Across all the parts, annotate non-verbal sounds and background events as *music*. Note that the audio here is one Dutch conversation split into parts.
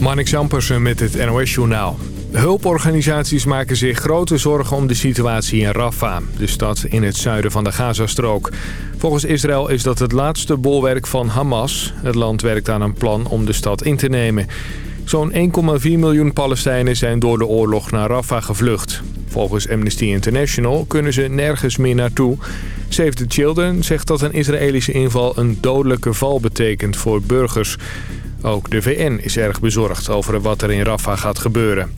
Marnik Zampersen met het NOS-journaal. Hulporganisaties maken zich grote zorgen om de situatie in Rafah, de stad in het zuiden van de Gazastrook. Volgens Israël is dat het laatste bolwerk van Hamas. Het land werkt aan een plan om de stad in te nemen. Zo'n 1,4 miljoen Palestijnen zijn door de oorlog naar Rafah gevlucht. Volgens Amnesty International kunnen ze nergens meer naartoe. Save the Children zegt dat een Israëlische inval een dodelijke val betekent voor burgers. Ook de VN is erg bezorgd over wat er in Rafah gaat gebeuren.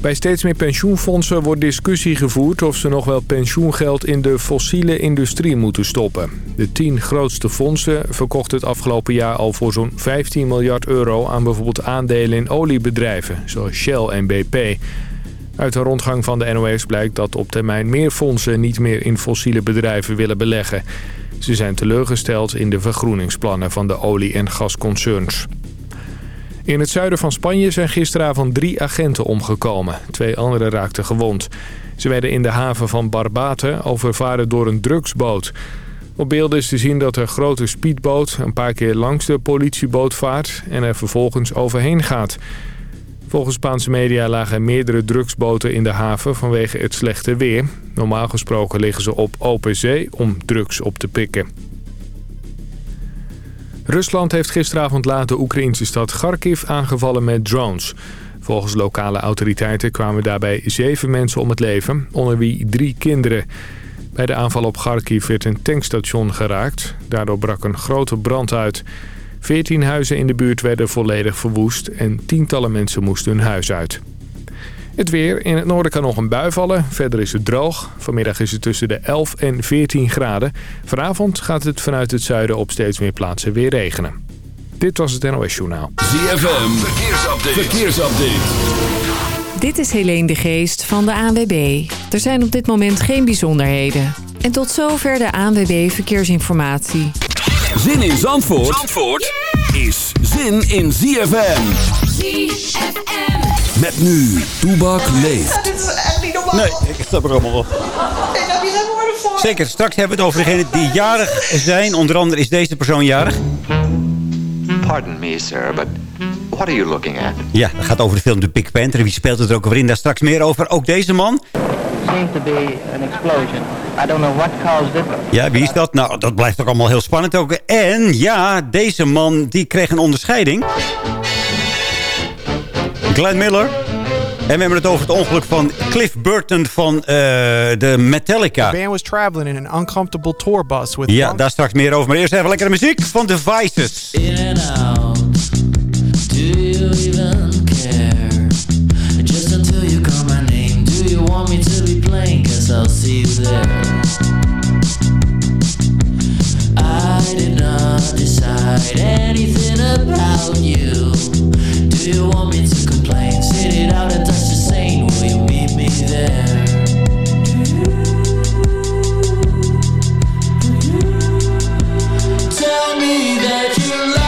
Bij steeds meer pensioenfondsen wordt discussie gevoerd of ze nog wel pensioengeld in de fossiele industrie moeten stoppen. De tien grootste fondsen verkochten het afgelopen jaar al voor zo'n 15 miljard euro aan bijvoorbeeld aandelen in oliebedrijven, zoals Shell en BP. Uit de rondgang van de NOS blijkt dat op termijn meer fondsen niet meer in fossiele bedrijven willen beleggen. Ze zijn teleurgesteld in de vergroeningsplannen van de olie- en gasconcerns. In het zuiden van Spanje zijn gisteravond drie agenten omgekomen. Twee anderen raakten gewond. Ze werden in de haven van Barbate overvaren door een drugsboot. Op beelden is te zien dat een grote speedboot een paar keer langs de politieboot vaart... en er vervolgens overheen gaat. Volgens Spaanse media lagen meerdere drugsboten in de haven vanwege het slechte weer. Normaal gesproken liggen ze op open zee om drugs op te pikken. Rusland heeft gisteravond laat de Oekraïnse stad Kharkiv aangevallen met drones. Volgens lokale autoriteiten kwamen daarbij zeven mensen om het leven, onder wie drie kinderen. Bij de aanval op Kharkiv werd een tankstation geraakt. Daardoor brak een grote brand uit. Veertien huizen in de buurt werden volledig verwoest en tientallen mensen moesten hun huis uit. Het weer. In het noorden kan nog een bui vallen. Verder is het droog. Vanmiddag is het tussen de 11 en 14 graden. Vanavond gaat het vanuit het zuiden op steeds meer plaatsen weer regenen. Dit was het NOS Journaal. ZFM. Verkeersupdate. Verkeersupdate. Dit is Helene de Geest van de ANWB. Er zijn op dit moment geen bijzonderheden. En tot zover de ANWB Verkeersinformatie. Zin in Zandvoort, Zandvoort is zin in ZFM. ZFM. Met nu, Toebak leeft. Dit is echt niet normaal. Nee, ik snap er allemaal wel. Ik heb hier geen woorden voor. Zeker, straks hebben we het over degenen die jarig zijn. Onder andere is deze persoon jarig. Pardon me, sir, but what are you looking at? Ja, dat gaat over de film The Big Panther. Wie speelt het er ook weer in? Daar straks meer over. Ook deze man. Seems to be an explosion. I don't know what caused it. Ja, wie is dat? Nou, dat blijft ook allemaal heel spannend ook. En ja, deze man die kreeg een onderscheiding. Glenn Miller. En we hebben het over het ongeluk van Cliff Burton van eh, de Metallica. The band was traveling in an uncomfortable tour bus with Ja, daar straks meer over. Maar eerst even lekkere muziek van Devices. In and out. Do you even care? I'll see you there. I did not decide anything about you. Do you want me to complain? Sit it out and touch the same. Will you meet me there? Tell me that you like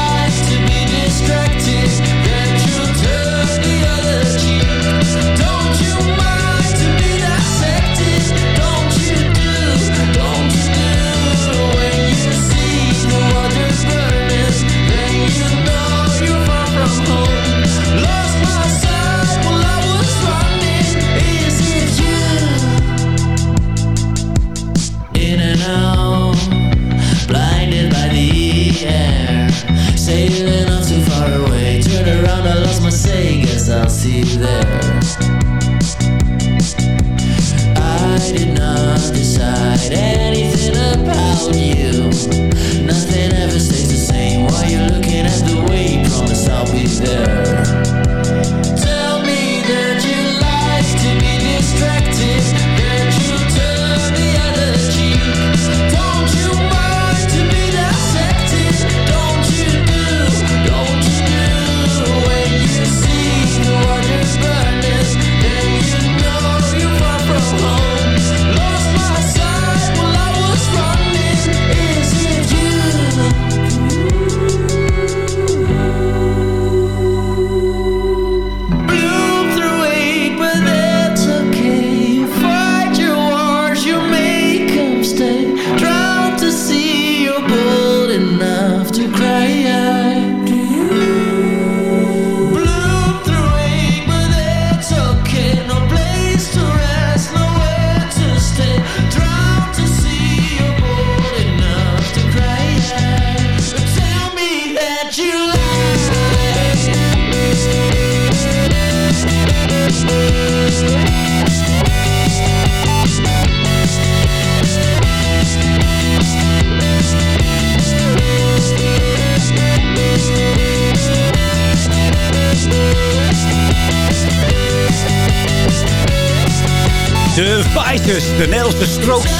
Spices, de Nederlandse strokes.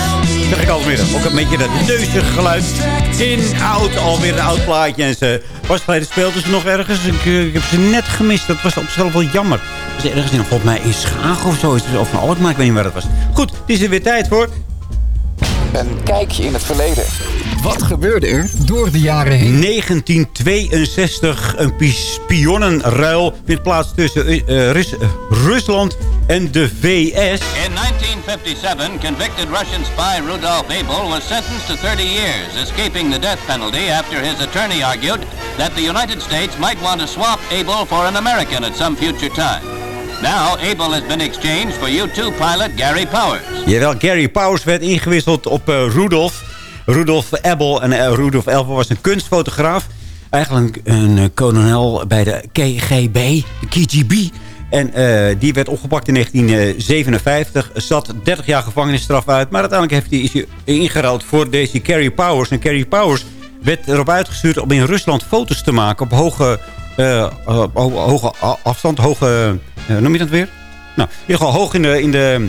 Zeg ik alweer. Ook een beetje dat neuzige geluid. In oud, alweer een oud plaatje. En ze was geleden speelden ze nog ergens. Ik, eh, ik heb ze net gemist. Dat was op zichzelf wel jammer. Ze ergens in, volgens mij in Schagen of zo. Is het, of van ik weet niet waar dat was. Goed, het is er weer tijd voor. Een kijkje in het verleden. Wat gebeurde er door de jaren heen? 1962, een pi- spionnenruil vindt plaats tussen eh, eh, Rus- eh, Rusland en de VS. In 1957, convicted Russian spy Rudolf Abel was sentenced to 30 years, escaping the death penalty after his attorney argued that the United States might want to swap Abel for an American at some future time. Now, Abel has been exchanged for U-2 pilot Gary Powers. Jawel, Gary Powers werd ingewisseld op Rudolf. Rudolf Abel. En eh, Rudolf was een kunstfotograaf. Eigenlijk een eh, kolonel bij de KGB, de KGB. En eh, die werd opgepakt in 1957. Zat 30 jaar gevangenisstraf uit. Maar uiteindelijk heeft hij, is hij ingeruild voor deze Gary Powers. En Gary Powers werd erop uitgestuurd om in Rusland foto's te maken op hoge, ho- hoge afstand. Hoge, noem je dat weer? Nou, in ieder geval hoog in de, in de,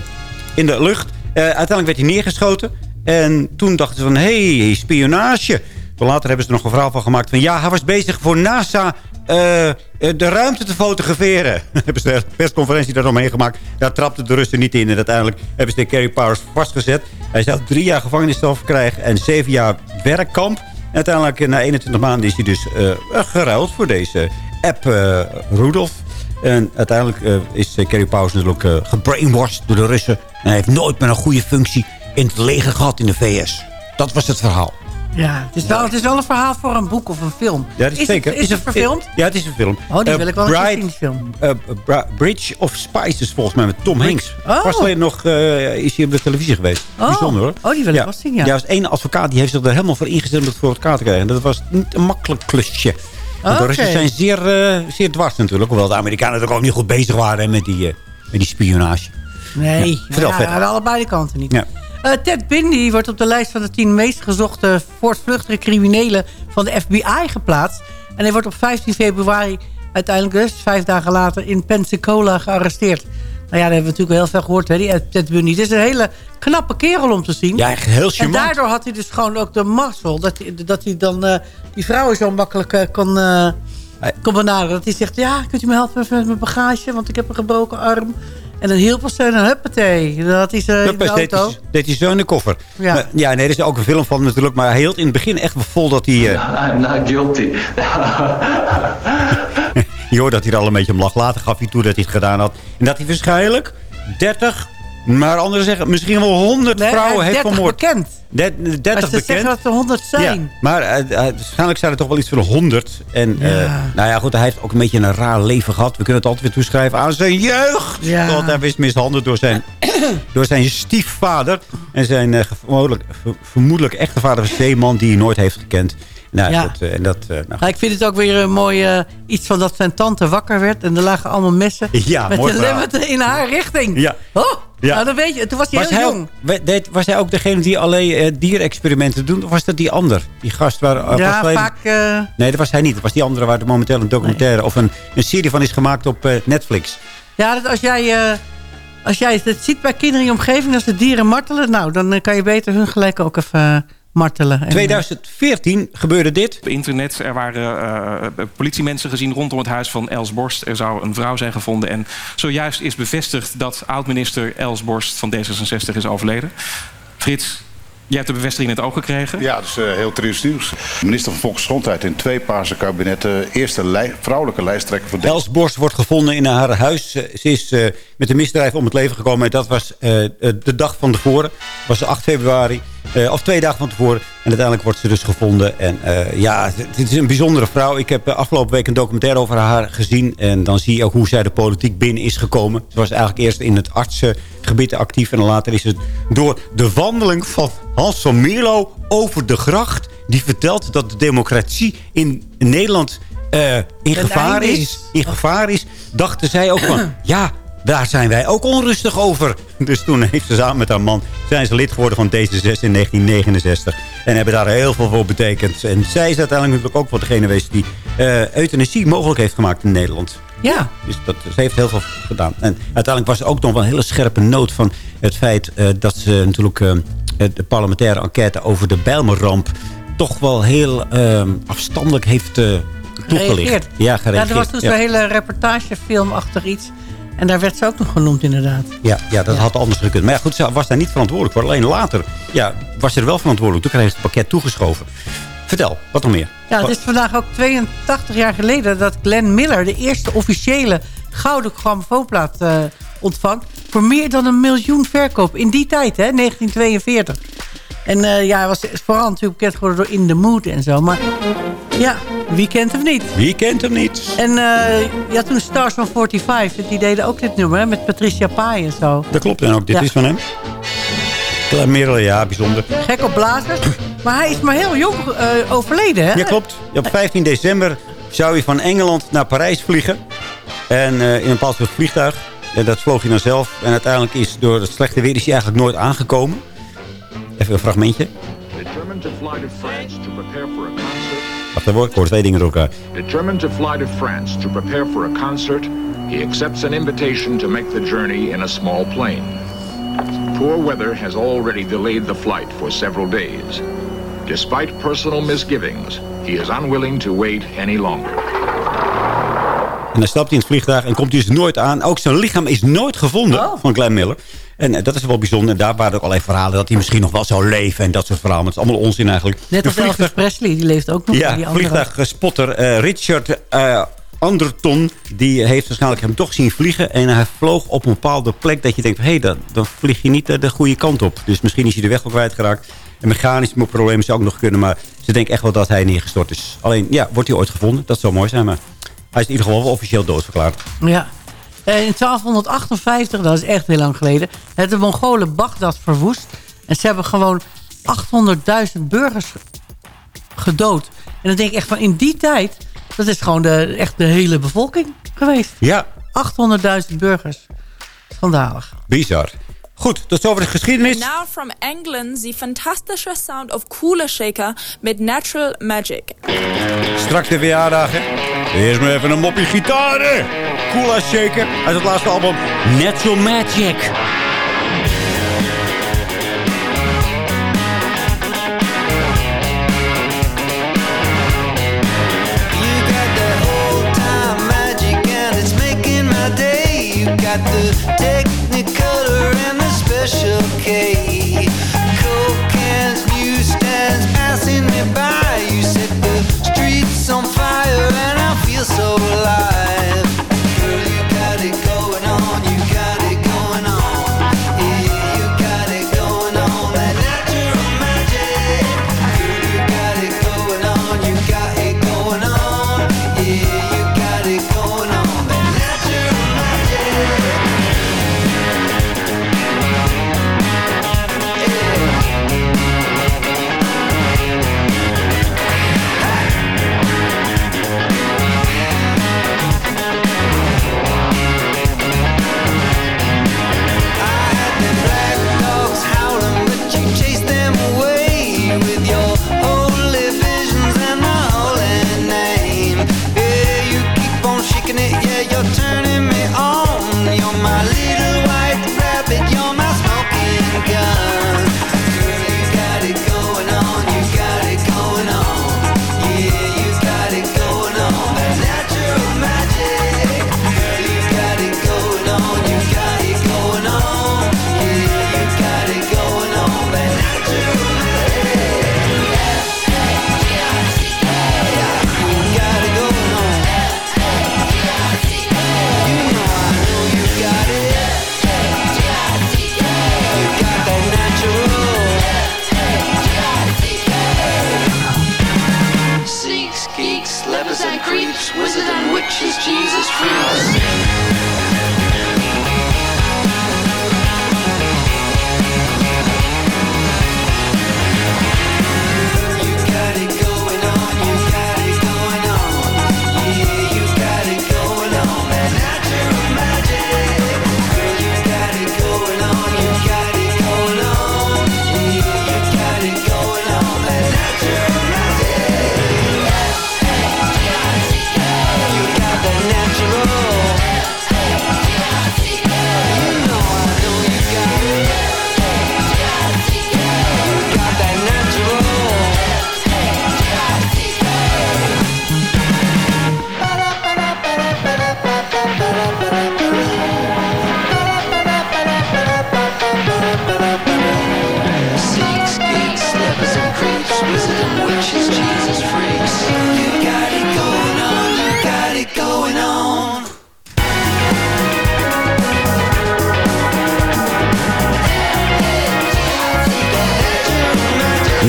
in de lucht. Uiteindelijk werd hij neergeschoten. En toen dachten ze van, hé, hey, spionage. Toen later hebben ze er nog een verhaal van gemaakt van... ja, hij was bezig voor NASA eh, eh, de ruimte te fotograferen. *laughs* hebben ze een persconferentie daaromheen gemaakt. Daar trapte de Russen niet in. En uiteindelijk hebben ze de Kerry Powers vastgezet. Hij zou drie jaar gevangenisstraf krijgen en zeven jaar werkkamp. Uiteindelijk na 21 maanden is hij dus eh, geruild voor deze app eh, Rudolf. En uiteindelijk is Kerry Powers natuurlijk gebrainwashed door de Russen. En hij heeft nooit meer een goede functie in het leger gehad in de VS. Dat was het verhaal. Ja, het is, wel, het is wel een verhaal voor een boek of een film. Ja, dat is, zeker. Het, is het verfilmd? Ja, het is een film. Oh, die Eh, wil ik wel Bride- zien, die film. eh, Bridge of Spices, volgens mij, met Tom Hanks. Oh. Pas geleden nog eh, is hij op de televisie geweest. Oh. Bijzonder hoor. Oh, die wil ik wel zien, ja. Ja, er was één advocaat die heeft zich er helemaal voor ingezet om het voor elkaar te krijgen. Dat was niet een makkelijk klusje. De. Russen zijn zeer, zeer dwars natuurlijk. Hoewel de Amerikanen natuurlijk ook niet goed bezig waren hè, met, die, met die spionage. Nee, Ja, vertel ja, verder. aan allebei de kanten niet. Ja. Eh, Ted Bundy wordt op de lijst van de tien meest gezochte voortvluchtige criminelen van de FBI geplaatst. En hij wordt op 15 februari uiteindelijk dus, vijf dagen later, in Pensacola gearresteerd. Nou ja, daar hebben we natuurlijk heel veel gehoord, hè, die Ted Bundy. Het is een hele knappe kerel om te zien. Ja, echt heel En charmant. daardoor had hij dus gewoon ook de mazzel. Dat hij, dat hij dan eh, die vrouwen zo makkelijk eh, kon, eh, kon benaderen. Dat hij zegt, ja, kunt u me helpen met mijn bagage? Want ik heb een gebroken arm. En dan hielp ze en dan huppatee. Hij ze in de auto. hij, deed hij zo in de koffer. Ja. Maar, ja, nee, er is ook een film van natuurlijk. Maar hij hield in het begin echt wel vol dat hij... eh, *laughs* I'm not guilty. *laughs* je hoorde dat hij er al een beetje om lag. Later gaf hij toe dat hij het gedaan had. En dat hij waarschijnlijk 30, maar anderen zeggen misschien wel 100 Nee, vrouwen heeft 30 vermoord. bekend. Der- 30 Maar ze bekend. zeggen dat er 100 zijn. Ja, maar eh, eh, waarschijnlijk zijn er toch wel iets van 100. En Ja. eh, nou ja, goed, hij heeft ook een beetje een raar leven gehad. We kunnen het altijd weer toeschrijven aan zijn jeugd. Ja. Want hij is mishandeld door zijn, *clears throat* door zijn stiefvader. En zijn eh, vermoedelijk, ver- vermoedelijk echte vader was een zeeman die hij nooit heeft gekend. Nou, Ja. eh, en dat, eh, nou, ik vind het ook weer een mooi eh, iets van dat zijn tante wakker werd. En er lagen allemaal messen *laughs* Ja, met mooi de in haar richting. Ja. Oh, Ja. nou, dan weet je. Toen was hij was, heel hij jong. ook, we- deed- was hij ook degene die alleen dierexperimenten doet? Of was dat die ander? Die gast waar... ja, vaak... Nee, dat was hij niet. Dat was die andere waar er momenteel een documentaire... of een, een serie van is gemaakt op Netflix. ja, dat als jij... als jij het ziet bij kinderen in je omgeving, als de dieren martelen... nou, dan kan je beter hun gelijk ook even martelen. En, 2014 gebeurde dit. Op internet, er waren eh, politiemensen gezien rondom het huis van Els Borst. Er zou een vrouw zijn gevonden. En zojuist is bevestigd dat oud-minister Els Borst van D66 is overleden. Frits, jij hebt de bevestiging net ook gekregen. Ja, dat is eh, heel triest nieuws. Minister van Volksgezondheid in twee paarse kabinetten. Eerste lij- vrouwelijke lijsttrekker van Els Borst wordt gevonden in haar huis. Eh, Ze is eh, met een misdrijf om het leven gekomen. En dat was eh, eh, de dag van tevoren. Dat was 8 februari. Eh, of twee dagen van tevoren. En uiteindelijk wordt ze dus gevonden. En ja, het is een bijzondere vrouw. Ik heb afgelopen week een documentaire over haar gezien. En dan zie je ook hoe zij de politiek binnen is gekomen. Ze was eigenlijk eerst in het artsengebied actief. En later is het door de wandeling van Hans van Mierlo over de gracht. Die vertelt dat de democratie in Nederland in gevaar is. In gevaar is. Dachten zij ook van, *clears throat* ja, daar zijn wij ook onrustig over. *laughs* Dus toen heeft ze samen met haar man, zijn ze lid geworden van D66 in 1969. En hebben daar heel veel voor betekend. En zij is uiteindelijk natuurlijk ook wel degene geweest die eh, euthanasie mogelijk heeft gemaakt in Nederland. Ja. Dus dat, ze heeft heel veel gedaan. En uiteindelijk was er ook nog wel een hele scherpe noot van het feit eh, dat ze natuurlijk eh, de parlementaire enquête over de Bijlmerramp toch wel heel eh, afstandelijk heeft toegelicht. Gereageerd. Ja, gereageerd. Ja, er was dus Ja. een hele reportagefilm achter iets. En daar werd ze ook nog genoemd inderdaad. Ja, ja, dat had anders gekund. Maar ja, goed, ze was daar niet verantwoordelijk voor. Alleen later ja, was ze er wel verantwoordelijk. Toen kreeg ze het pakket toegeschoven. Vertel, wat nog meer? Ja, het is vandaag ook 82 jaar geleden dat Glenn Miller... de eerste officiële gouden grammofoonplaat eh, ontvangt... voor meer dan een miljoen verkoop. In die tijd, hè, 1942. En eh, ja, hij was vooral natuurlijk bekend geworden door In The Mood en zo. Maar ja, wie kent hem niet? Wie kent hem niet? En eh, ja, toen Stars van 45, die deden ook dit nummer, hè, met Patricia Pai en zo. Dat klopt. En ook dit Ja. is van hem. Klein ja, bijzonder. Gek op blazers. Maar hij is maar heel jong eh, overleden, hè? Ja, klopt. Op 15 december zou hij van Engeland naar Parijs vliegen. En in een bepaald soort vliegtuig. En dat vloog hij dan zelf. En uiteindelijk is door het slechte weer is hij eigenlijk nooit aangekomen. Even een fragmentje. Determined to fly to France to prepare for a concert. Wacht even ik hoor twee dingen door elkaar. Determined to fly to France to prepare for a concert, he accepts an invitation to make the journey in a small plane. Poor weather has already delayed the flight for several days. Despite personal misgivings, he is unwilling to wait any longer. En dan stapt hij in het vliegtuig en komt hij dus nooit aan. Ook zijn lichaam is nooit gevonden van Glenn Miller. En eh, dat is wel bijzonder. En daar waren ook allerlei verhalen dat hij misschien nog wel zou leven. En dat soort verhalen. Maar het is allemaal onzin eigenlijk. Net als De vliegtuig- Elvis Presley, die leeft ook nog. Ja, die andere. vliegtuigspotter eh, Richard eh, Anderton... die heeft waarschijnlijk hem toch zien vliegen. En hij vloog op een bepaalde plek dat je denkt... hé, hey, dan, dan vlieg je niet de goede kant op. Dus misschien is hij de weg wel kwijtgeraakt. En mechanisch problemen zou ook nog kunnen. Maar ze denken echt wel dat hij neergestort is. Alleen, ja, wordt hij ooit gevonden? Dat zou mooi zijn, maar... Hij is in ieder geval wel officieel doodverklaard. Ja. Eh, In 1258, dat is echt heel lang geleden... hebben de Mongolen Bagdad verwoest. En ze hebben gewoon 800.000 burgers ge- gedood. En dan denk ik echt van in die tijd... dat is gewoon de, echt de hele bevolking geweest. Ja. 800.000 burgers. Schandalig. Bizar. Goed, tot zover de geschiedenis. Now from England the fantastische sound of Cooler Shaker met Natural Magic. Straks de verjaardagen. Eerst maar even een moppie gitaren. Cool as shaker. Uit het laatste album Natural Magic. time magic wizard and witches, Jesus free.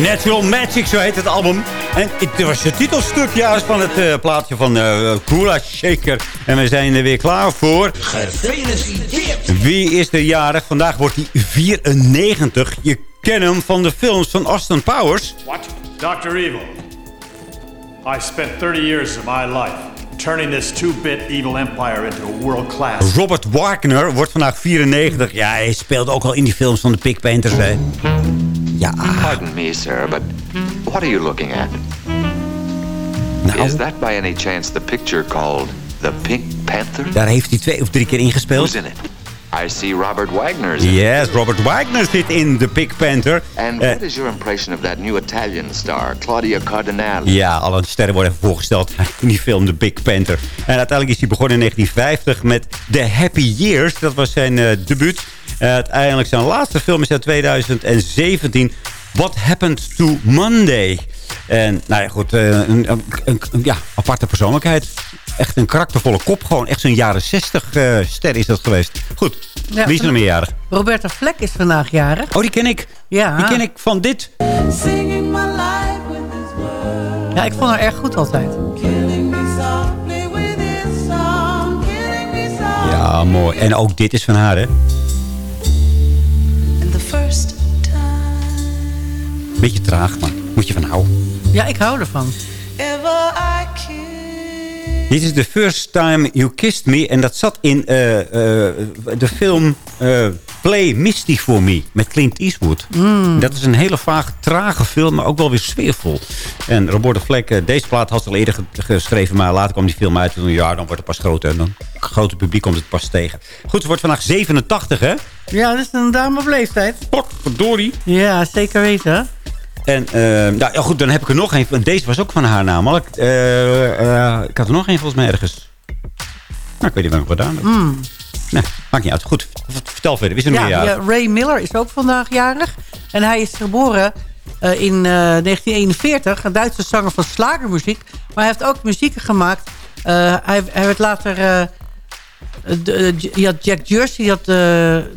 Natural Magic, zo heet het album. En het was het titelstuk juist van het eh, plaatje van eh Kula Shaker. En we zijn er weer klaar voor. Gefeliciteerd! Wie is er jarig? Vandaag wordt hij 94. Je kent hem van de films van Austin Powers. What? Dr. Evil. I spent 30 years of my life turning this two-bit evil empire into a world-class... Robert Wagner wordt vandaag 94. Ja, hij speelde ook al in die films van de Pig Painters. Hè. Ja. Pardon me, sir, but what are you looking at? Is that by any chance the picture called The Pink Panther? Daar heeft hij twee of drie keer ingespeeld. Who's in it? I see Robert it. Yes, Robert Wagner zit in The Pig Panther. And Eh, what is your impression of that new Italian star, Claudia Cardinale? Ja, alle sterren worden even voorgesteld *laughs* in die film The Big Panther. En uiteindelijk is hij begonnen in 1950 met The Happy Years. Dat was zijn eh, debuut. Eh, uiteindelijk zijn laatste film is uit 2017. What Happened to Monday? En nou ja, goed, eh, een, een, een- ja, aparte persoonlijkheid. Echt een karaktervolle kop. Gewoon echt zo'n jaren 60 eh, ster is dat geweest. Goed, Ja, wie is er nog meerjarig? Roberta Fleck is vandaag jarig. Oh, die ken ik. Ja. Die ken ik van dit. Ja, ik vond haar erg goed altijd. Ja, mooi. En ook dit is van haar, hè? Beetje traag, maar moet je van houden. Ja, ik hou ervan. Dit is The First Time You Kissed Me. En dat zat in eh, eh, de film eh, Play Misty For Me met Clint Eastwood. Mm. Dat is een hele vaag, trage film, maar ook wel weer sfeervol. En Roberta Fleck, deze plaat had ze al eerder ge- geschreven... maar later kwam die film uit. En ja, dan wordt het pas groter. En dan het grote publiek komt het pas tegen. Goed, ze wordt vandaag 87, hè? Ja, dat is een dame op leeftijd. Potverdorie. Ja, zeker weten. En eh, nou, ja, goed, dan heb ik er nog een. Deze was ook van haar namelijk. Eh, eh, ik had er nog een volgens mij ergens. Nou, ik weet niet waar ik het gedaan heb. Mm. Nee, maakt niet uit. Goed, vertel verder. Wie is er Ja, ja? Ray Miller is ook vandaag jarig. En hij is geboren eh, in eh, 1941. Een Duitse zanger van slagermuziek. Maar hij heeft ook muziek gemaakt. Hij, hij werd later... had Jack Jersey had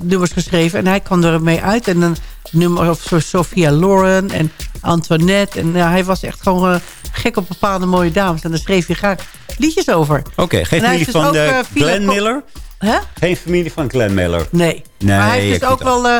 nummers geschreven. En hij kwam er mee uit. En een nummer over Sophia Loren en Antoinette. En ja, hij was echt gewoon eh, gek op bepaalde mooie dames. En daar schreef hij graag liedjes over. Oké, geen familie dus van ook, eh, eh, Glenn Miller? Hè? Geen familie van Glenn Miller? Nee. Nee, maar hij heeft dus ook wel eh,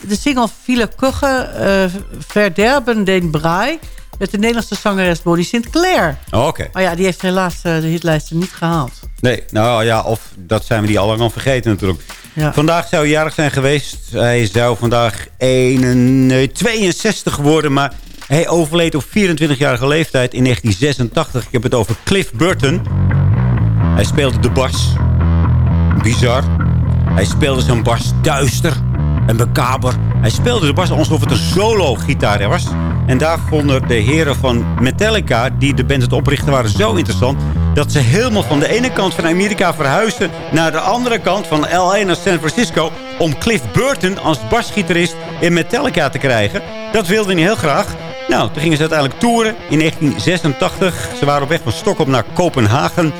de single Viele Kugge, eh Verderben den Braai... met de Nederlandse zangeres Bonnie Sinclair. Oh, Oké. Maar ja, die heeft helaas eh, de hitlijsten niet gehaald. Nee, nou ja, of dat zijn we die al lang vergeten natuurlijk. Ja. Vandaag zou hij jarig zijn geweest. Hij zou vandaag 1, nee, 62 worden, maar hij overleed op 24-jarige leeftijd in 1986. Ik heb het over Cliff Burton. Hij speelde de bas. Bizar. Hij speelde zijn bas duister en bekaber. Hij speelde de bas alsof het een solo-gitaar was. En daar vonden de heren van Metallica, die de band het oprichten, waren zo interessant... dat ze helemaal van de ene kant van Amerika verhuisden... naar de andere kant van L.A. naar San Francisco... om Cliff Burton als basgitarist in Metallica te krijgen. Dat wilde hij heel graag. Nou, toen gingen ze uiteindelijk toeren in 1986. Ze waren op weg van Stockholm naar Kopenhagen.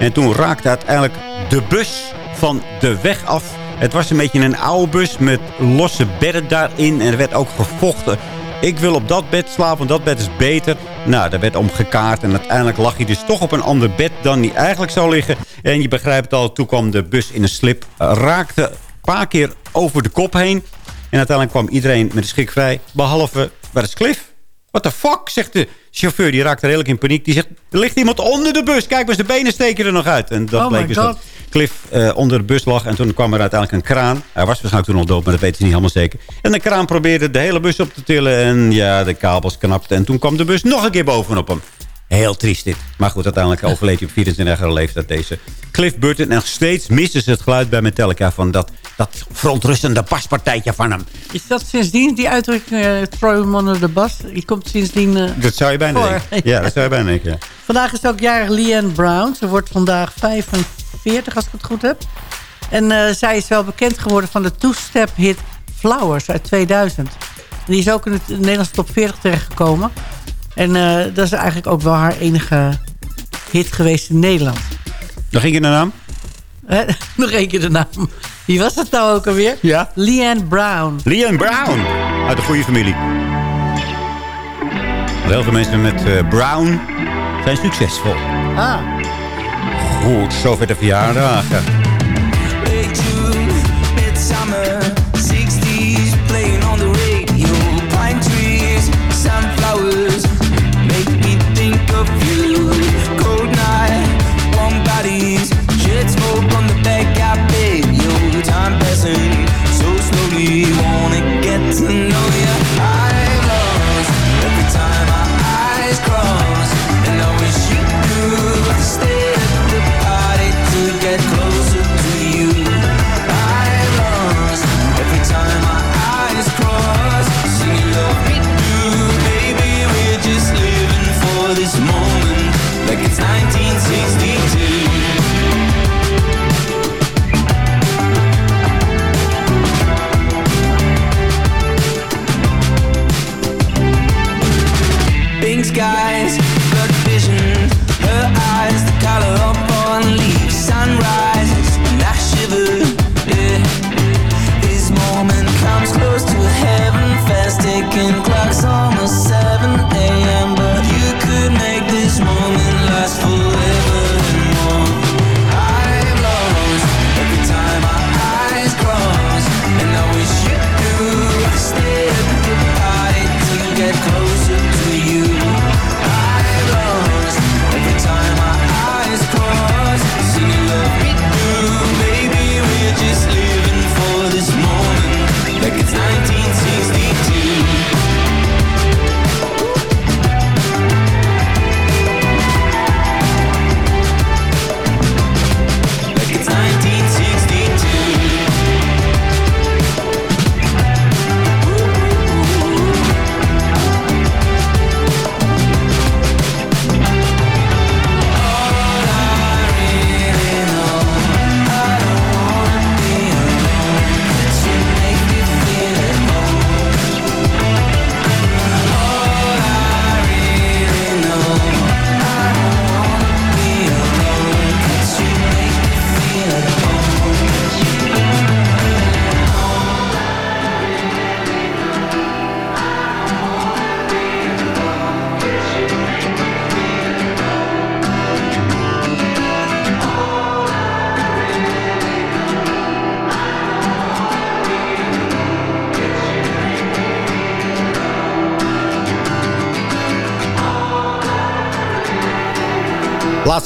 En toen raakte uiteindelijk de bus van de weg af. Het was een beetje een oude bus met losse bedden daarin. En er werd ook gevochten. Ik wil op dat bed slapen, want dat bed is beter. Nou, daar werd om gekaart. En uiteindelijk lag hij dus toch op een ander bed dan hij eigenlijk zou liggen. En je begrijpt al, toen kwam de bus in een slip. Raakte een paar keer over de kop heen. En uiteindelijk kwam iedereen met de schrik vrij. Behalve, waar is Cliff? What the fuck, zegt de chauffeur. Die raakte redelijk in paniek. Die zegt, er ligt iemand onder de bus. Kijk, maar zijn benen steken er nog uit. En dat Oh bleek dus God. dat Cliff eh, onder de bus lag. En toen kwam er uiteindelijk een kraan. Hij was waarschijnlijk toen al dood, maar dat weten ze niet helemaal zeker. En de kraan probeerde de hele bus op te tillen. En ja, de kabels knapten. En toen kwam de bus nog een keer bovenop hem. Heel triest dit. Maar goed, uiteindelijk *laughs* overleed hij op 24-jarige leeftijd deze Cliff Burton. En nog steeds missen ze het geluid bij Metallica van dat, dat verontrustende paspartijtje van hem. Is dat sindsdien, die uitdrukking, eh throw him under the bus? Die komt sindsdien eh, Dat zou je bijna voor. denken. Ja, dat zou je bijna denken. ja. Vandaag is ook jarig Leanne Brown. Ze wordt vandaag 45, als ik het goed heb. En eh, zij is wel bekend geworden van de two-step hit Flowers uit 2000. Die is ook in het Nederlandse top 40 terechtgekomen. En eh, dat is eigenlijk ook wel haar enige hit geweest in Nederland. Dan ging je de naam? *laughs* Nog één keer de naam. Wie was dat nou ook alweer? Ja. Leanne Brown. Leanne Brown. Uit de goede familie. Heel veel mensen met eh, Brown zijn succesvol. Ah. Goed, zover de verjaardagen.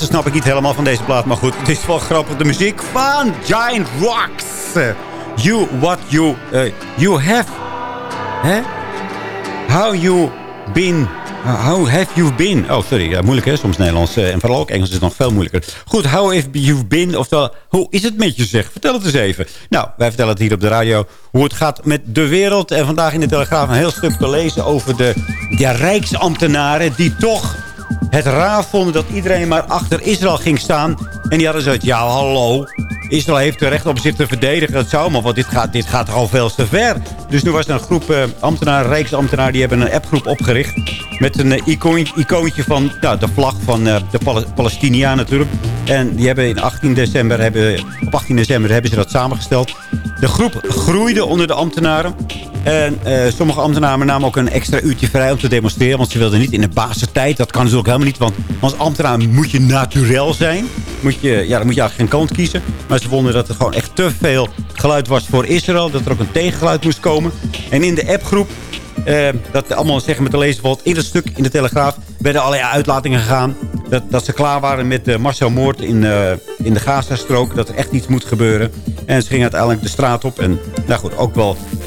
Laatste snap ik niet helemaal van deze plaat, maar goed. Het is wel grappig. De muziek van Giant Rocks. Eh, you, what you, eh, you have... Hè? How you been... How have you been? Oh, sorry. Ja, moeilijk hè, soms Nederlands. eh, en vooral ook Engels is nog veel moeilijker. Goed, how have you been? Oftewel, hoe is het met je zeg? Vertel het eens even. Nou, wij vertellen het hier op de radio. Hoe het gaat met de wereld. En vandaag in de Telegraaf een heel stuk te lezen over de, de rijksambtenaren... die toch het raar vonden dat iedereen maar achter Israël ging staan. En die hadden zoiets, ja hallo, Israël heeft er recht op zich te verdedigen. Dat zou maar, want dit gaat, dit gaat al veel te ver. Dus nu was er een groep eh, ambtenaren, rijksambtenaren... die hebben een appgroep opgericht met een eh, icoon, icoontje van nou, de vlag van eh, de Pal natuurlijk. En die hebben in 18 december, hebben, op 18 december hebben ze dat samengesteld. De groep groeide onder de ambtenaren. En eh, sommige ambtenaren namen ook een extra uurtje vrij om te demonstreren. Want ze wilden niet in de basistijd. Dat kan natuurlijk helemaal niet. Want als ambtenaar moet je naturel zijn. Moet je, ja, dan moet je eigenlijk geen kant kiezen. Maar ze vonden dat er gewoon echt te veel geluid was voor Israël. Dat er ook een tegengeluid moest komen. En in de appgroep eh, dat allemaal zeggen met de lezer valt. In het stuk in de Telegraaf werden allerlei uitlatingen gegaan. Dat, dat ze klaar waren met de Marcel Moord in, eh, in de Gazastrook. Dat er echt iets moet gebeuren. En ze gingen uiteindelijk de straat op. En nou goed, ook wel eh,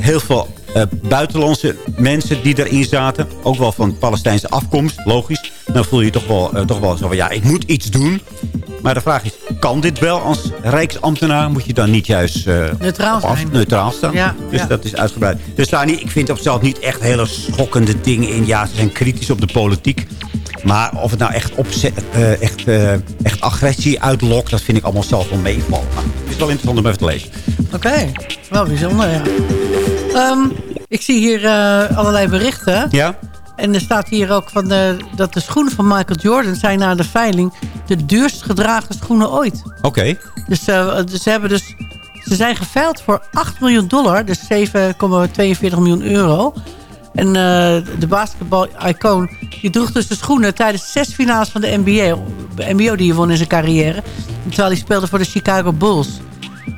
heel veel eh, buitenlandse mensen die erin zaten. Ook wel van Palestijnse afkomst, logisch. Dan voel je je toch wel, eh, toch wel zo van, ja, ik moet iets doen. Maar de vraag is, kan dit wel als rijksambtenaar? Moet je dan niet juist eh, Neutraal zijn. neutraal staan? Ja, dus ja. dat is uitgebreid. Er staan niet, ik vind op zichzelf niet echt hele schokkende dingen in. Ja, ze zijn kritisch op de politiek. Maar of het nou echt, opzet, eh, echt, eh, echt agressie uitlokt... dat vind ik allemaal zelf wel meevallen. Maar het is wel interessant om even te lezen. Oké, wel bijzonder, ja. Ehm, ik zie hier eh, allerlei berichten. Ja? En er staat hier ook van de, dat de schoenen van Michael Jordan zijn na de veiling de duurst gedragen schoenen ooit. Oké. Dus, eh, dus ze hebben dus ze zijn geveild voor 8 miljoen dollar, dus 7,42 miljoen euro. En eh, de basketbal-icoon die droeg dus de schoenen tijdens zes finales van de NBA. De MBO die hij won in zijn carrière. Terwijl hij speelde voor de Chicago Bulls.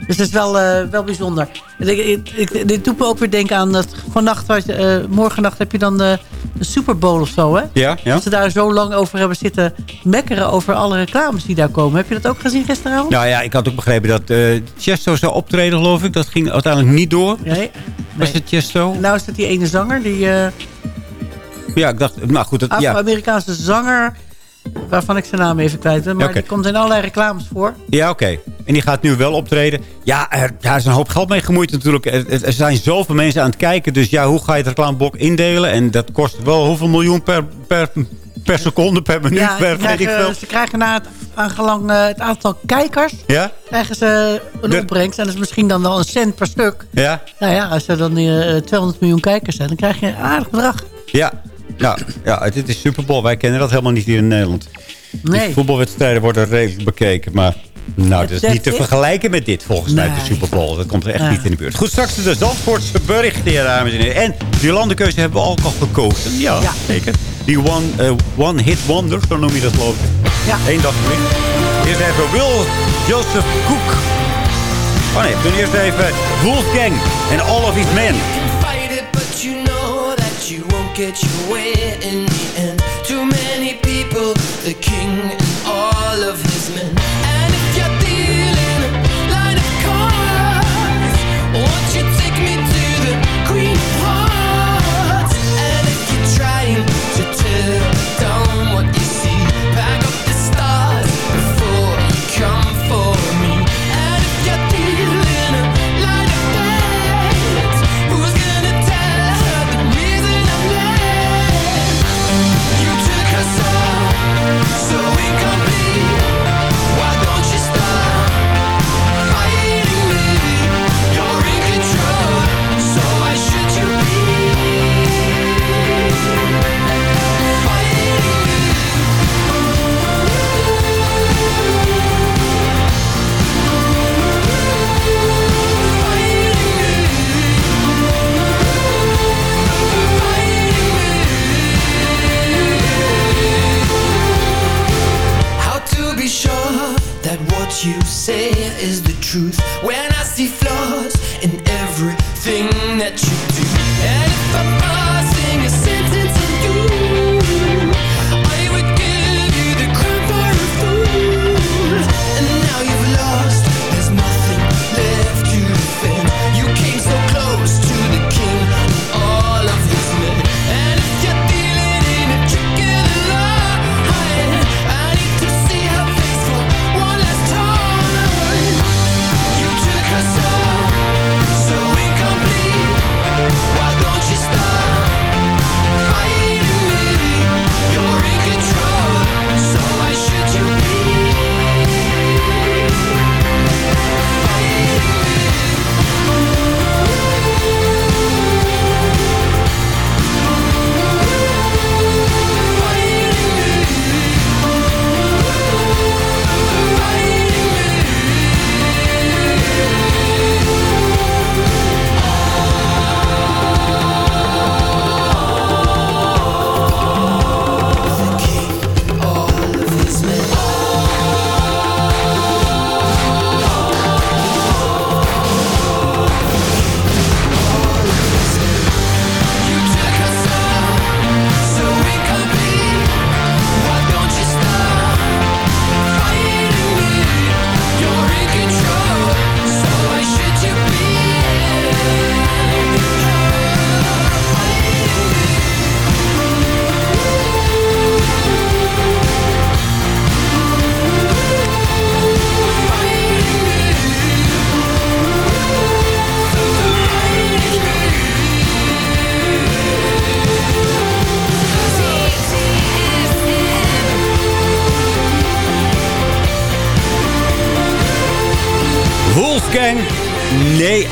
Dus dat is wel, eh, wel bijzonder. Ik- ik- ik- dit doet me ook weer denken aan dat vannacht, eh morgennacht heb je dan de, de Super Bowl of zo, hè? Ja, ja. Dat ze daar zo lang over hebben zitten mekkeren over alle reclames die daar komen. Heb je dat ook gezien gisteravond? Nou ja, ik had ook begrepen dat eh Chesto zou optreden, geloof ik. Dat ging uiteindelijk niet door. Nee. Was het Chesto? Nou is dat die ene zanger, die eh Ja, ik dacht, nou goed. Dat, ja. Afro-Amerikaanse zanger, waarvan ik zijn naam even kwijt ben. Maar die komt in allerlei reclames voor. Ja, oké. En die gaat nu wel optreden. Ja, er, daar is een hoop geld mee gemoeid natuurlijk. Er, zijn zoveel mensen aan het kijken. Dus ja, hoe ga je het reclameblok indelen? En dat kost wel hoeveel miljoen per, per, per seconde, per minuut, Ja, per ze weet ik krijgen, veel. ze krijgen na het aangelang eh, het aantal kijkers... Ja? krijgen ze een opbrengst. En dat is misschien dan wel een cent per stuk. Ja? Nou ja, als er dan eh 200 miljoen kijkers zijn... dan krijg je een aardig bedrag. Ja. Nou, ja, dit is Super Bowl. Wij kennen dat helemaal niet hier in Nederland. Nee. Die voetbalwedstrijden worden redelijk bekeken, maar... Nou, dat is niet te vergelijken met dit, volgens mij, de. Super Bowl. Dat komt er echt Ja. niet in de buurt. Goed, straks de Zandvoortse berichten, ja, dames en heren. En die landenkeuze hebben we ook al gekozen. Ja, Ja. zeker. Die one, eh, one hit wonder, zo noem je dat geloof ik. Ja. Eén dag niet. Eerst even Will Joseph Cook. Oh nee, toen eerst even Wolfgang en All of His Men. Get your way in the end. Too many people, the king and all of his men.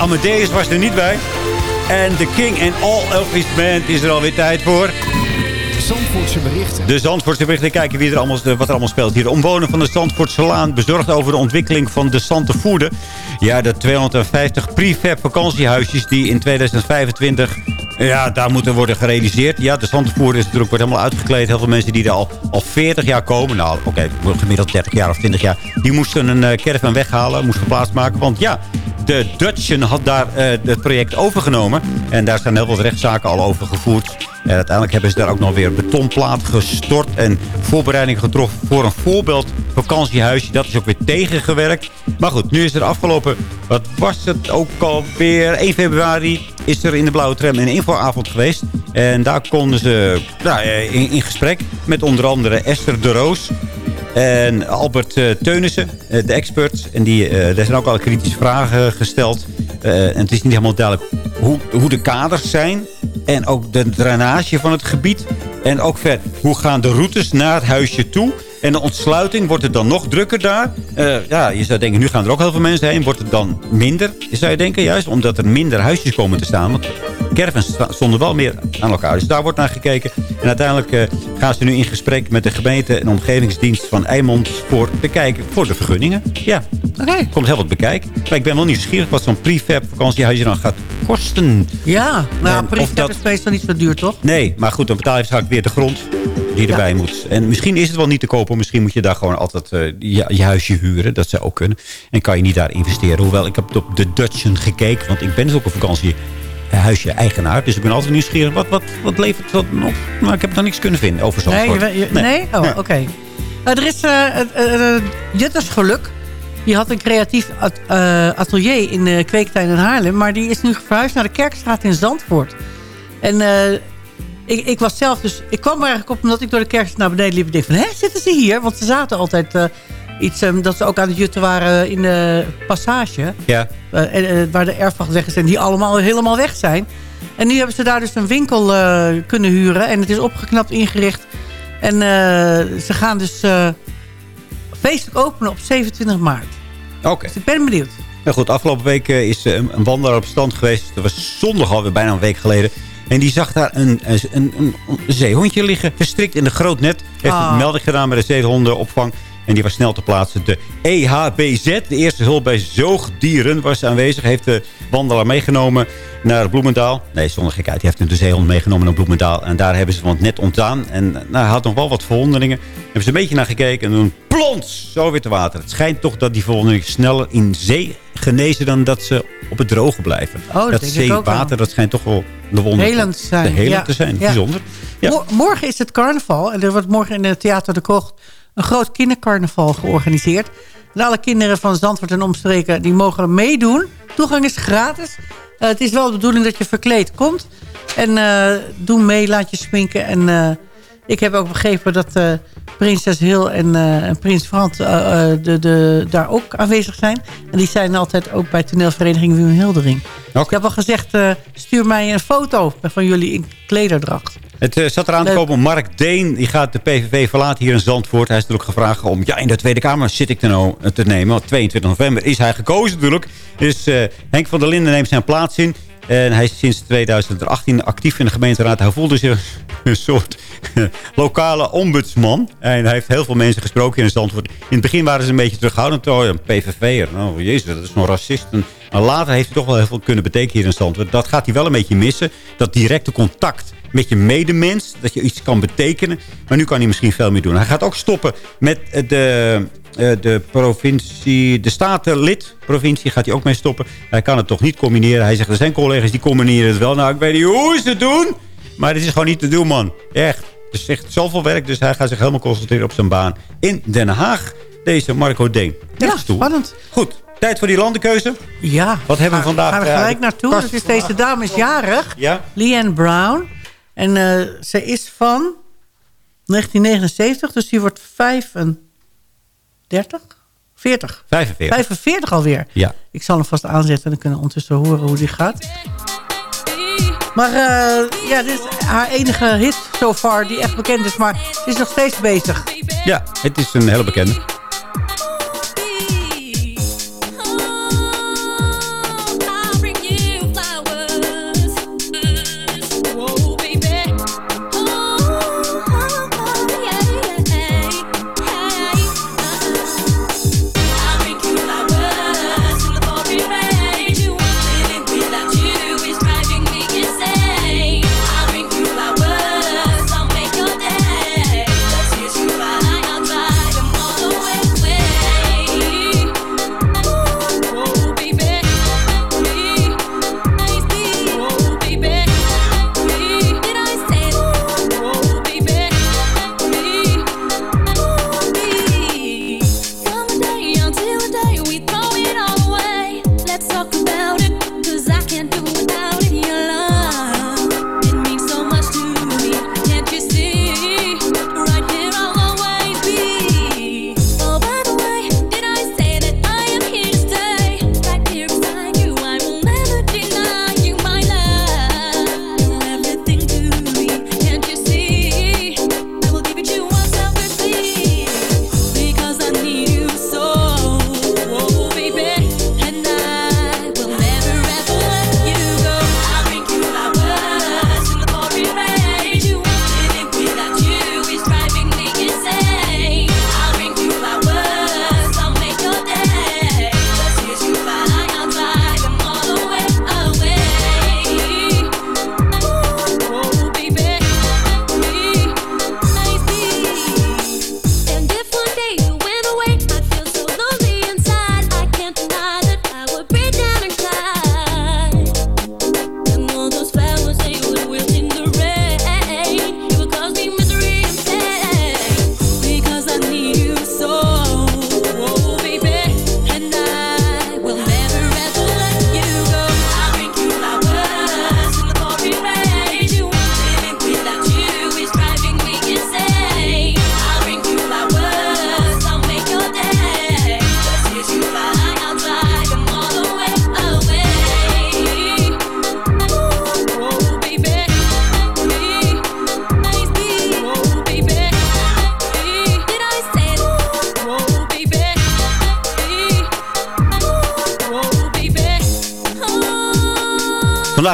Amadeus was er niet bij. En The King and All His Band is er alweer tijd voor. Zandvoortse berichten. De Zandvoortse berichten. Kijken wie er allemaal, wat er allemaal speelt hier. De omwoner van de Zandvoortse Laan bezorgd over de ontwikkeling van de Santevoerde. Ja, de 250 prefab vakantiehuisjes die in 2025 Ja, daar moet er worden gerealiseerd. Ja, de Zandvoort is natuurlijk wordt helemaal uitgekleed. Heel veel mensen die er al, al 40 jaar komen. Nou, oké, gemiddeld 30 jaar of 20 jaar. Die moesten een eh, caravan weghalen, moesten geplaatst maken. Want ja, de Dutchen had daar eh, het project overgenomen. En daar zijn heel veel rechtszaken al over gevoerd. En uiteindelijk hebben ze daar ook nog weer betonplaat gestort... en voorbereidingen getroffen voor een voorbeeld vakantiehuisje. Dat is ook weer tegengewerkt. Maar goed, nu is er afgelopen... wat was het ook alweer? 1 februari is er in de Blauwe Tram een infoavond geweest. En daar konden ze nou, eh, in gesprek met onder andere Esther de Roos... En Albert eh, Teunissen, eh, de expert. En die, eh, er zijn ook al kritische vragen gesteld. En het is niet helemaal duidelijk hoe, hoe de kaders zijn. En ook de drainage van het gebied. En ook ver, hoe gaan de routes naar het huisje toe? En de ontsluiting, wordt het dan nog drukker daar? Ja, je zou denken, nu gaan er ook heel veel mensen heen. Wordt het dan minder, zou je denken? Juist omdat er minder huisjes komen te staan. Want caravans stonden wel meer aan elkaar. Dus daar wordt naar gekeken. En uiteindelijk eh, gaan ze nu in gesprek met de gemeente en omgevingsdienst van Eimond... voor te kijken voor de vergunningen. Ja, Oké. komt heel wat bekijken. Maar ik ben wel nieuwsgierig wat zo'n prefab vakantiehuisje dan gaat kosten. Ja, nou, En of prefab dat- is meestal niet zo duur, toch? Nee, maar goed, dan betaal je straks weer de grond die erbij moet. En misschien is het wel niet te kopen. Misschien moet je daar gewoon altijd eh, je, je huisje huren. Dat zou ook kunnen. En kan je niet daar investeren. Hoewel, ik heb op de Dutchen gekeken. Want ik ben dus ook een vakantiehuisje eigenaar. Dus ik ben altijd nieuwsgierig. Wat, wat, wat levert dat nog? Maar ik heb nog niks kunnen vinden over Nee, je- je- nee? Oh, Ja. oké. Eh, er is uh, Jutters Geluk. Die had een creatief at- eh, atelier in de kweektuin in Haarlem. Maar die is nu verhuisd naar de Kerkstraat in Zandvoort. En eh, ik, ik was zelf dus... Ik kwam er eigenlijk op omdat ik door de Kerkstraat naar beneden liep. En dacht van, hè, zitten ze hier? Want ze zaten altijd... iets eh, dat ze ook aan het jutten waren in de passage. Ja. Eh, waar de erfwachtleggers zijn, die allemaal helemaal weg zijn. En nu hebben ze daar dus een winkel eh, kunnen huren. En het is opgeknapt ingericht. En ze gaan dus feestelijk openen op 27 maart. Oké. Dus ik ben benieuwd. Nou goed, afgelopen week is een, een wandelaar op stand geweest. Dat was zondag alweer, bijna een week geleden. En die zag daar een, een, een, zeehondje liggen, verstrikt in een groot net. Heeft Ah. een melding gedaan bij de zeehondenopvang. En die was snel te plaatsen. De EHBZ, de eerste hulp bij zoogdieren, was aanwezig. Heeft de wandelaar meegenomen naar Bloemendaal. Nee, zonder gekheid. Die heeft de zeehond meegenomen naar Bloemendaal. En daar hebben ze van het net ontdaan. En nou, hij had nog wel wat verwonderingen. Hebben ze een beetje naar gekeken. En toen plons, zo weer te water. Het schijnt toch dat die verwonderingen sneller in zee genezen... dan dat ze op het droge blijven. dat dat ook zeewater, dat schijnt toch wel de wonder. Helend te zijn. De helend Ja. te zijn. Bijzonder. Ja. Morgen is het carnaval. En er wordt morgen in het Theater de Krocht een groot kindercarnaval georganiseerd. En alle kinderen van Zandvoort en omstreken die mogen meedoen. Toegang is gratis. Eh, het is wel de bedoeling dat je verkleed komt. En eh, doe mee, laat je sminken. En eh, ik heb ook begrepen dat eh, prinses Hil en, eh, en prins Frans eh, de, de, daar ook aanwezig zijn. En die zijn altijd ook bij toneelvereniging Wim Hildering. Ik heb al gezegd, stuur mij een foto van jullie in klederdracht. Het zat eraan te komen. Mark Deen die gaat de PVV verlaten hier in Zandvoort. Hij is natuurlijk gevraagd om ja, in de Tweede Kamer zit ik te, nou, te nemen. Want 22 november is hij gekozen natuurlijk. Dus Henk van der Linden neemt zijn plaats in. En hij is sinds 2018 actief in de gemeenteraad. Hij voelde zich een soort *laughs* lokale ombudsman. En hij heeft heel veel mensen gesproken in Zandvoort. In het begin waren ze een beetje terughoudend. Oh, een PVV'er. Oh, jezus, dat is een racist. Maar later heeft hij toch wel heel veel kunnen betekenen hier in Zandvoort. Dat gaat hij wel een beetje missen. Dat directe contact met je medemens. Dat je iets kan betekenen. Maar nu kan hij misschien veel meer doen. Hij gaat ook stoppen met eh, de, eh, de provincie, de statenlid. Provincie gaat hij ook mee stoppen. Hij kan het toch niet combineren. Hij zegt, er zijn collega's die combineren het wel. Nou, ik weet niet hoe ze het doen. Maar het is gewoon niet te doen, man. Echt. Het is echt zoveel werk. Dus hij gaat zich helemaal concentreren op zijn baan in Den Haag. Deze Marco Deen. Ja, spannend. Goed. Tijd voor die landenkeuze. Ja. Wat hebben we vandaag? Gaan we eh, gelijk naartoe. Dat is deze dame is jarig. Ja. Leanne Brown. En eh, ze is van 1979. Dus die wordt 35? 40? 45. 45 alweer. Ja. Ik zal hem vast aanzetten. En dan kunnen we ondertussen horen hoe die gaat. Maar eh, ja, dit is haar enige hit so far die echt bekend is. Maar ze is nog steeds bezig. Ja, het is een hele bekende.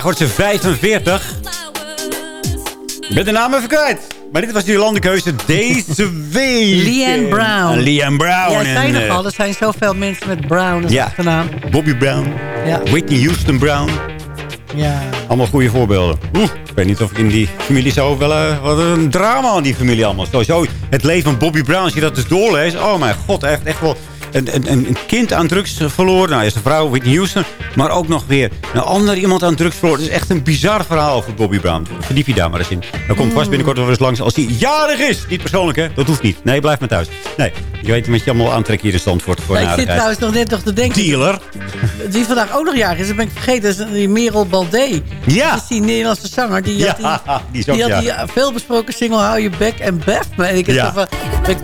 Vandaag wordt ze 45. Ik ben de naam even kwijt. Maar dit was die landenkeuze deze *laughs* week. Leanne Brown. Leanne Brown. Ja, zei en, nog eh, er zijn zoveel mensen met Brown als Ja. achternaam. Bobby Brown. Ja. Whitney Houston Brown. Ja. Allemaal goede voorbeelden. Oeh, ik weet niet of ik in die familie zo wel... eh, wat een drama aan die familie allemaal. Sowieso het leven van Bobby Brown, als je dat dus doorleest... Oh mijn god, hij heeft echt wel een, een, een kind aan drugs verloren. Nou, is een vrouw, Whitney Houston. Maar ook nog weer een ander iemand aan drugs verloren. Het is echt een bizar verhaal over Bobby Brown. Verdiep je daar maar eens in. Dan komt vast binnenkort wel eens langs als hij jarig is. Niet persoonlijk, hè? Dat hoeft niet. Nee, blijf maar thuis. Nee, je weet wat je allemaal aantrekt hier in Zandvoort voor Ja, ik zit trouwens nog net nog te denken. Dealer. Die vandaag ook nog jarig is, dat ben ik vergeten. Dat is die Merel Baldé. Ja. Dat is die Nederlandse zanger. Die had die, *laughs* die had die uh, veelbesproken single Hou Je Back en Beth. En ik heb Ja. ik-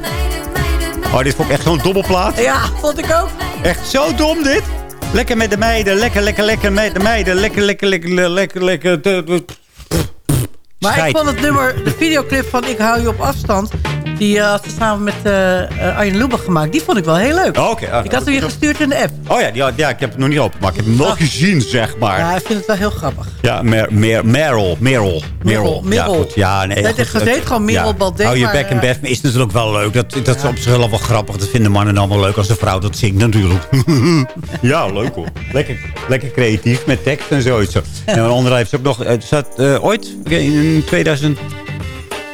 Oh, dit vond ik echt zo'n dobbelplaat. ja, vond ik ook. Echt zo dom dit. Lekker met de meiden. Lekker, lekker, lekker met de meiden. Lekker, lekker, lekker, lekker, lekker. Maar ik vond het nummer, de videoclip van Ik hou je op afstand... die eh, had ze samen met eh eh, Arjen Lubach gemaakt. Die vond ik wel heel leuk. Oh, Oké. ah, ik had hem je gestuurd in de app. Oh ja, ja, ja, ik heb het nog niet open, maar ik heb hem nog gezien, zeg maar. Ja, Ja, hij vindt het wel heel grappig. Mer, Mer, Merel, Merel, Merel. Ja, goed. Ja, nee, heet gewoon Merel Baldé, Hou je bek en bef, maar is natuurlijk wel leuk. Dat, dat is op zich wel grappig. Dat vinden mannen allemaal leuk als de vrouw dat zingt natuurlijk. *laughs* ja, leuk hoor. Lekker, lekker creatief met tekst en zoiets. Zo. En een andere heeft ze ook nog... Zat eh, ooit in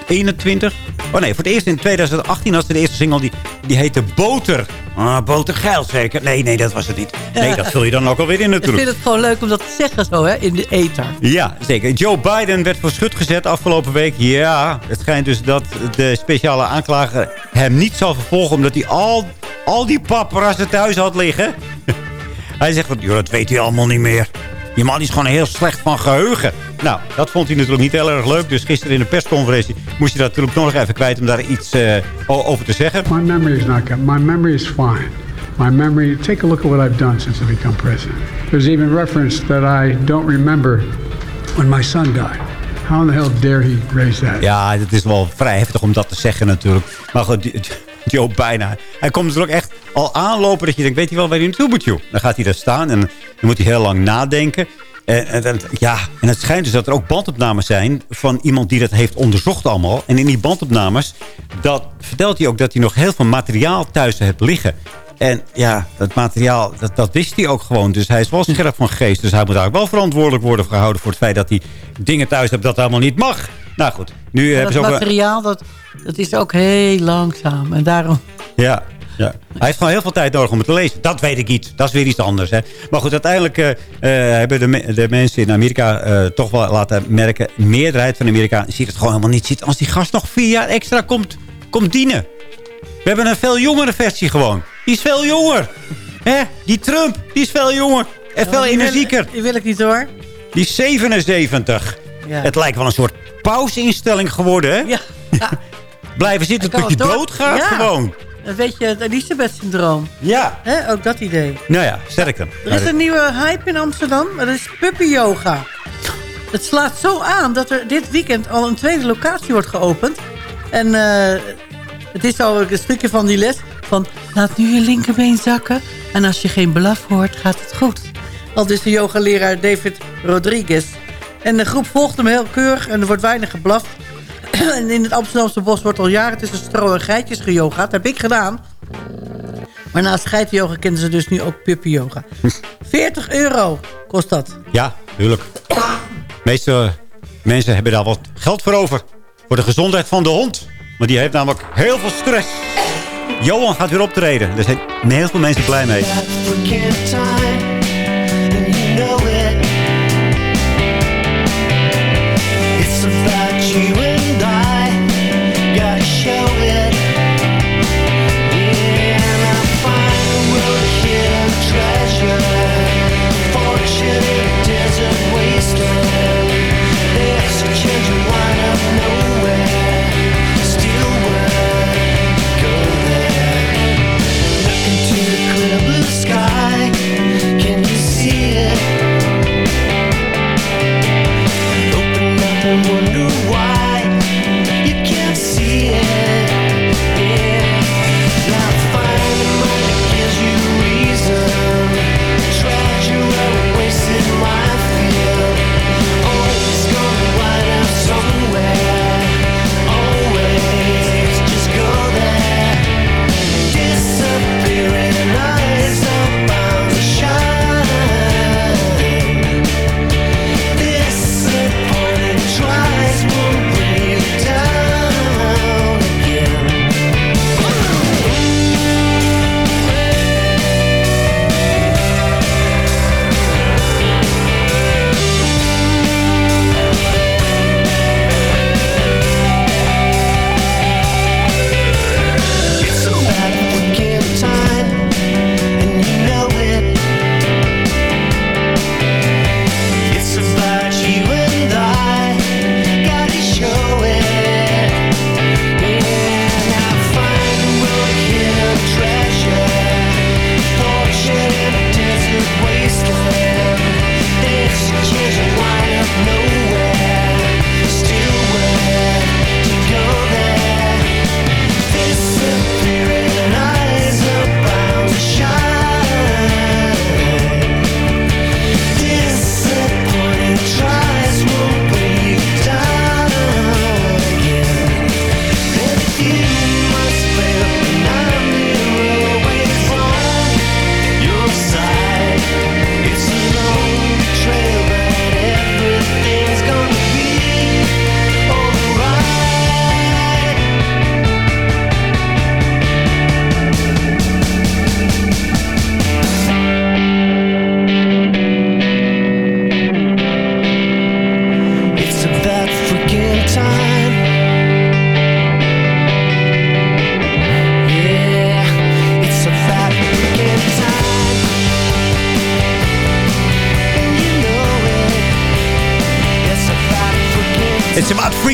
2021... Oh nee, voor het eerst in 2018 had ze de eerste single. Die, die heette Boter. Ah, Botergeil zeker. Nee, nee, dat was het niet. Nee, dat vul je dan ook alweer in Ik natuurlijk. vind het gewoon leuk om dat te zeggen zo, hè, in de ether. Ja, zeker. Joe Biden werd voor schut gezet afgelopen week. Ja, het schijnt dus dat de speciale aanklager hem niet zal vervolgen... omdat hij al, al die paparazzen thuis had liggen. *laughs* hij zegt, van, "Joh, dat weet hij allemaal niet meer. Die man is gewoon heel slecht van geheugen. Nou, dat vond hij natuurlijk niet heel erg leuk. Dus gisteren in de persconferentie moest hij dat natuurlijk nog even kwijt... om daar iets eh, over te zeggen. My memory is not good. My memory is fine. My memory, take a look at what I've done since I become president. There's even reference that I don't remember when my son died. How in the hell dare he raise that? Ja, het is wel vrij heftig om dat te zeggen natuurlijk. Maar goed, *laughs* Joe bijna. Hij komt er ook echt al aanlopen dat je denkt, weet hij wel waar hij naartoe moet, joh. Dan gaat hij daar staan en dan moet hij heel lang nadenken. En, en, en- ja, en het schijnt dus dat er ook bandopnames zijn van iemand die dat heeft onderzocht allemaal. En in die bandopnames, dat vertelt hij ook dat hij nog heel veel materiaal thuis heeft liggen. En ja, dat materiaal, dat, dat wist hij ook gewoon. Dus hij is wel scherp van geest. Dus hij moet ook wel verantwoordelijk worden gehouden... voor het feit dat hij dingen thuis heeft dat allemaal niet mag. Nou goed, nu hebben dat ze ook... materiaal, dat, dat is ook heel langzaam. En daarom... Ja, ja. Hij heeft gewoon heel veel tijd nodig om het te lezen. Dat weet ik niet. Dat is weer iets anders. Hè. Maar goed, uiteindelijk eh, eh, hebben de, me- de mensen in Amerika eh, toch wel laten merken... de meerderheid van Amerika ziet het gewoon helemaal niet zitten... als die gast nog vier jaar extra komt, komt dienen. We hebben een veel jongere versie gewoon. Die is veel jonger. Hè? Die Trump, die is veel jonger. En veel Oh, energieker. Die wil ik niet hoor. Die is 77. Ja. Het lijkt wel een soort pausinstelling geworden, hè? Ja. *laughs* Blijven zitten tot je doodgaat Ja. gewoon. Dat weet je, het Elisabeth-syndroom. Ja. Ook dat idee. Nou ja, sterk dan. Er is een nieuwe hype in Amsterdam. Dat is puppy yoga. Het slaat zo aan dat er dit weekend al een tweede locatie wordt geopend. En eh, het is al een stukje van die les van... laat nu je linkerbeen zakken. En als je geen blaf hoort, gaat het goed. Al is de yogaleraar David Rodriguez. En de groep volgt hem heel keurig en er wordt weinig geblaft. *clears throat* en in het Amsterdamse bos wordt al jaren tussen stro en geitjes geyogaat. Dat heb ik gedaan. Maar naast geitenyoga kennen ze dus nu ook puppy yoga. *laughs* 40 euro kost dat. Ja, tuurlijk. De meeste mensen hebben daar wat geld voor over. Voor de gezondheid van de hond. Want die heeft namelijk heel veel stress. Johan gaat weer optreden. Daar zijn heel veel mensen blij mee. wonder why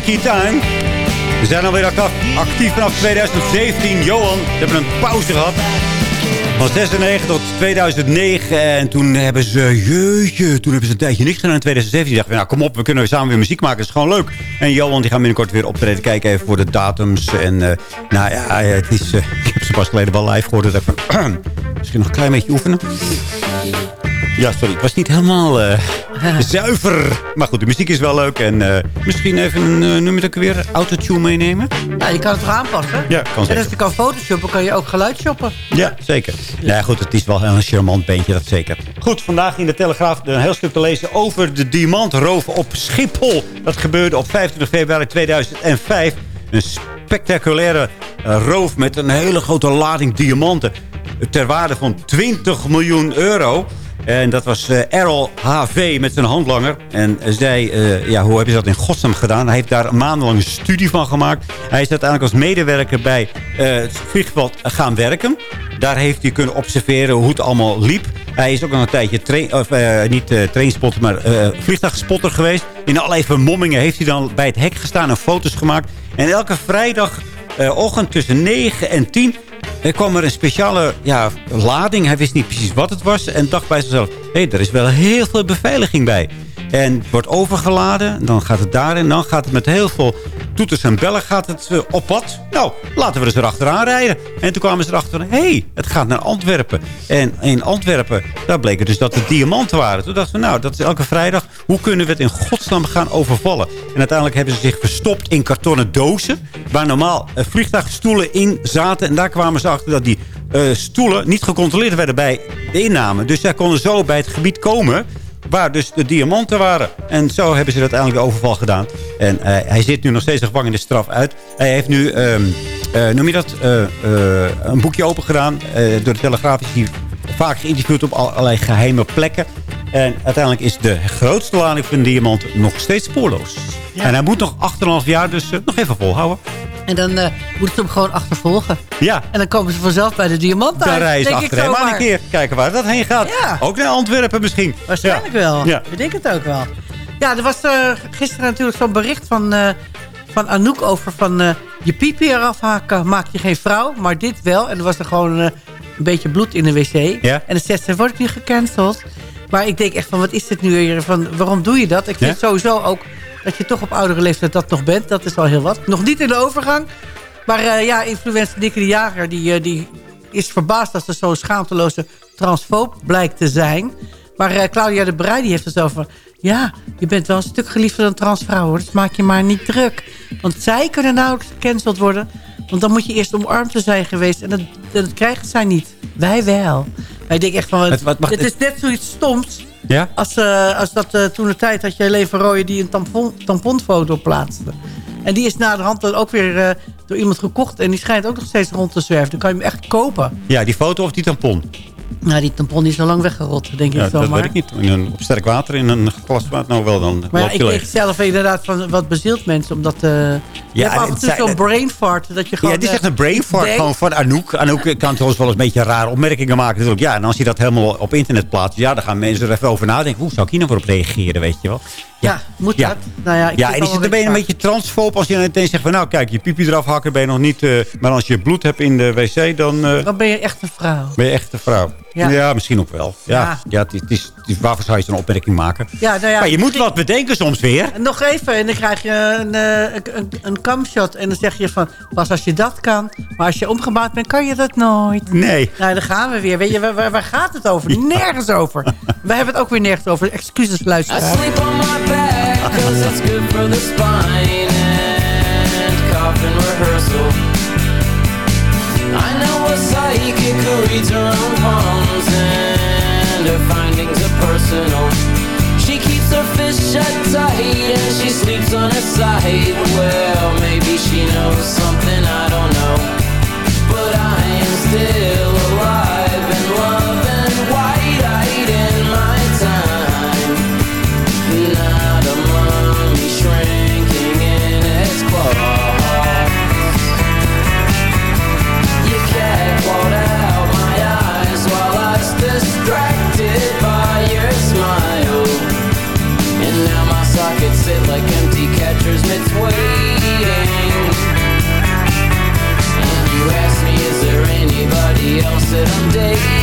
freaky time. We zijn alweer actief, vanaf 2017. Johan, we hebben een pauze gehad. Van 96 tot 2009. En toen hebben ze, jeetje, toen hebben ze een tijdje niks gedaan in 2017. dachten nou kom op, we kunnen samen weer muziek maken. Dat is gewoon leuk. En Johan, die gaan binnenkort weer optreden. Kijken even voor de datums. En eh, nou ja, het is, eh, *laughs* ik heb ze pas geleden wel live gehoord. Dat ik van, *clears throat* misschien nog een klein beetje oefenen. Ja, sorry. Het was niet helemaal eh, *laughs* zuiver. Maar goed, de muziek is wel leuk. En eh, misschien even een, uh, noem je dat weer, autotune meenemen? Ja, je kan het toch aanpassen? Ja, kan En zeker. als je kan photoshoppen, kan je ook geluid shoppen. Ja, zeker. Ja, goed, het is wel een charmant beentje, dat zeker. Goed, vandaag in de Telegraaf een heel stuk te lezen over de diamantroof op Schiphol. Dat gebeurde op 25 februari 2005. Een spectaculaire eh, roof met een hele grote lading diamanten. Ter waarde van 20 miljoen euro. En dat was eh, Errol HV met zijn handlanger. En zij, eh, ja, hoe hebben ze dat in godsnaam gedaan? Hij heeft daar maandenlang een studie van gemaakt. Hij is uiteindelijk als medewerker bij eh, het vliegveld gaan werken. Daar heeft hij kunnen observeren hoe het allemaal liep. Hij is ook nog een tijdje, of, niet uh, trainspotter, maar vliegtuigspotter geweest. In allerlei vermommingen heeft hij dan bij het hek gestaan en foto's gemaakt. En elke vrijdagochtend tussen 9 en 10 er kwam er een speciale ja, lading. Hij wist niet precies wat het was. En dacht bij zichzelf, hé, er is wel heel veel beveiliging bij. En wordt overgeladen. Dan gaat het daarin. Dan gaat het met heel veel toeters en bellen gaat het eh, op pad. Nou, laten we dus erachteraan rijden. En toen kwamen ze erachter hé, hey, het gaat naar Antwerpen. En in Antwerpen, daar bleek het dus dat het diamanten waren. Toen dachten we, nou, dat is elke vrijdag. Hoe kunnen we het in godsnaam gaan overvallen? En uiteindelijk hebben ze zich verstopt in kartonnen dozen. Waar normaal eh, vliegtuigstoelen in zaten. En daar kwamen ze achter dat die eh, stoelen niet gecontroleerd werden bij de inname. Dus zij konden zo bij het gebied komen waar dus de diamanten waren. En zo hebben ze uiteindelijk de overval gedaan. En eh, hij zit nu nog steeds de gevangenisstraf uit. Hij heeft nu, ehm, eh, noem je dat, eh, een boekje open gedaan. Door de Telegraaf is hij vaak geïnterviewd op allerlei geheime plekken. En uiteindelijk is de grootste lading van diamant nog steeds spoorloos. En hij moet nog 8,5 jaar dus nog even volhouden. En dan eh moeten ze hem gewoon achtervolgen. Ja. En dan komen ze vanzelf bij de diamant Daar rijden ze achter hem aan een keer. Kijken waar dat heen gaat. Ja. Ook naar Antwerpen misschien. Waarschijnlijk Ja. wel. Ja. Ik denk het ook wel. Ja, er was eh, gisteren natuurlijk zo'n bericht van, eh, van Anouk over van... je piepje eraf haken maakt je geen vrouw, maar dit wel. En er was er gewoon een beetje bloed in de wc. Ja. En dan zegt ze, word ik nu gecanceld? Maar ik denk echt van, wat is dit nu weer? Van, waarom doe je dat? Ik vind sowieso ook dat je toch op oudere leeftijd dat nog bent. Dat is al heel wat. Nog niet in de overgang. Maar eh, ja, influencer Dikke de Jager... die, eh, die is verbaasd dat ze zo'n schaamteloze transfoob blijkt te zijn. Maar eh, Claudia de Breij die heeft het over... ja, je bent wel een stuk geliefder dan transvrouwen. Dus maak je maar niet druk. Want zij kunnen nauwelijks gecanceld worden. Want dan moet je eerst omarmd te zijn geweest. En dat, dat krijgen zij niet. Wij wel. Wij denken echt van... Het- wat- wacht, het is net zoiets stoms... Ja? Als, eh, als dat eh, toen de tijd had je Rooyen die een tampon, tamponfoto plaatste. En die is na de hand dan ook weer eh, door iemand gekocht. En die schijnt ook nog steeds rond te zwerven. Dan kan je hem echt kopen. Ja, die foto of die tampon? Nou, die tampon is al lang weggerot, denk ik Ja, zo dat maar. weet ik niet. In een, op sterk water, in een glas water. Nou wel, dan Maar ik leeg. zelf inderdaad van wat bezielt mensen. Omdat eh je hebt af en het toe zo'n brain fart. Dat je gewoon, Ja, het is eh, echt een brain fart denkt- gewoon van Anouk. Anouk kan trouwens wel eens een beetje rare opmerkingen maken natuurlijk. Ja, en als je dat helemaal op internet plaatst... ja, dan gaan mensen er even over nadenken. Hoe zou ik hier nou voor op reageren, weet je wel? Ja, moet dat? Nou ja, ik ja, en is het wel ben je een beetje transfoob als je dan meteen zegt van... nou, kijk, je piepje eraf hakken ben je nog niet... eh, maar als je bloed hebt in de wc, dan eh, Dan ben je echt een vrouw. ben je echt een vrouw. Ja. Ja, misschien ook wel. Ja, Ja. ja. het, is, het, is, het is- waarvoor zou je zo'n opmerking maken? Ja, nou ja, maar je moet wat bedenken soms weer. Nog even, en dan krijg je een, eh, een, een, een camshot. En dan zeg je van, pas als je dat kan. Maar als je omgebouwd bent, kan je dat nooit. Nee. Nou, dan gaan we weer. Weet je, waar, waar- gaat het over? Nergens over. *laughs* We hebben het ook weer nergens over. Excuses, I luisteraar. sleep on my back, cause it's good for the spine and who reads her own palms and her findings are personal. She keeps her fist shut tight and she sleeps on her side. Well, maybe she knows something I don't know. But I am still else that I'm dating.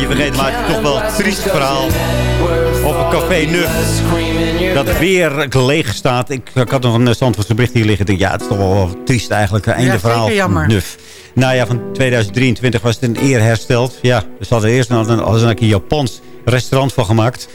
Beetje vergeten, maar het is toch wel een triest verhaal. Op een café Nuf. Dat weer leeg staat. Ik, ik had nog een Zandvoortse bericht hier liggen. Ik denk, ja, het is toch wel triest eigenlijk. Einde Ja, verhaal jammer. Nuf. Nou ja, van 2023 was het een eer hersteld. Ja, dus hadden eerst nog een, ze een Japans restaurant van gemaakt.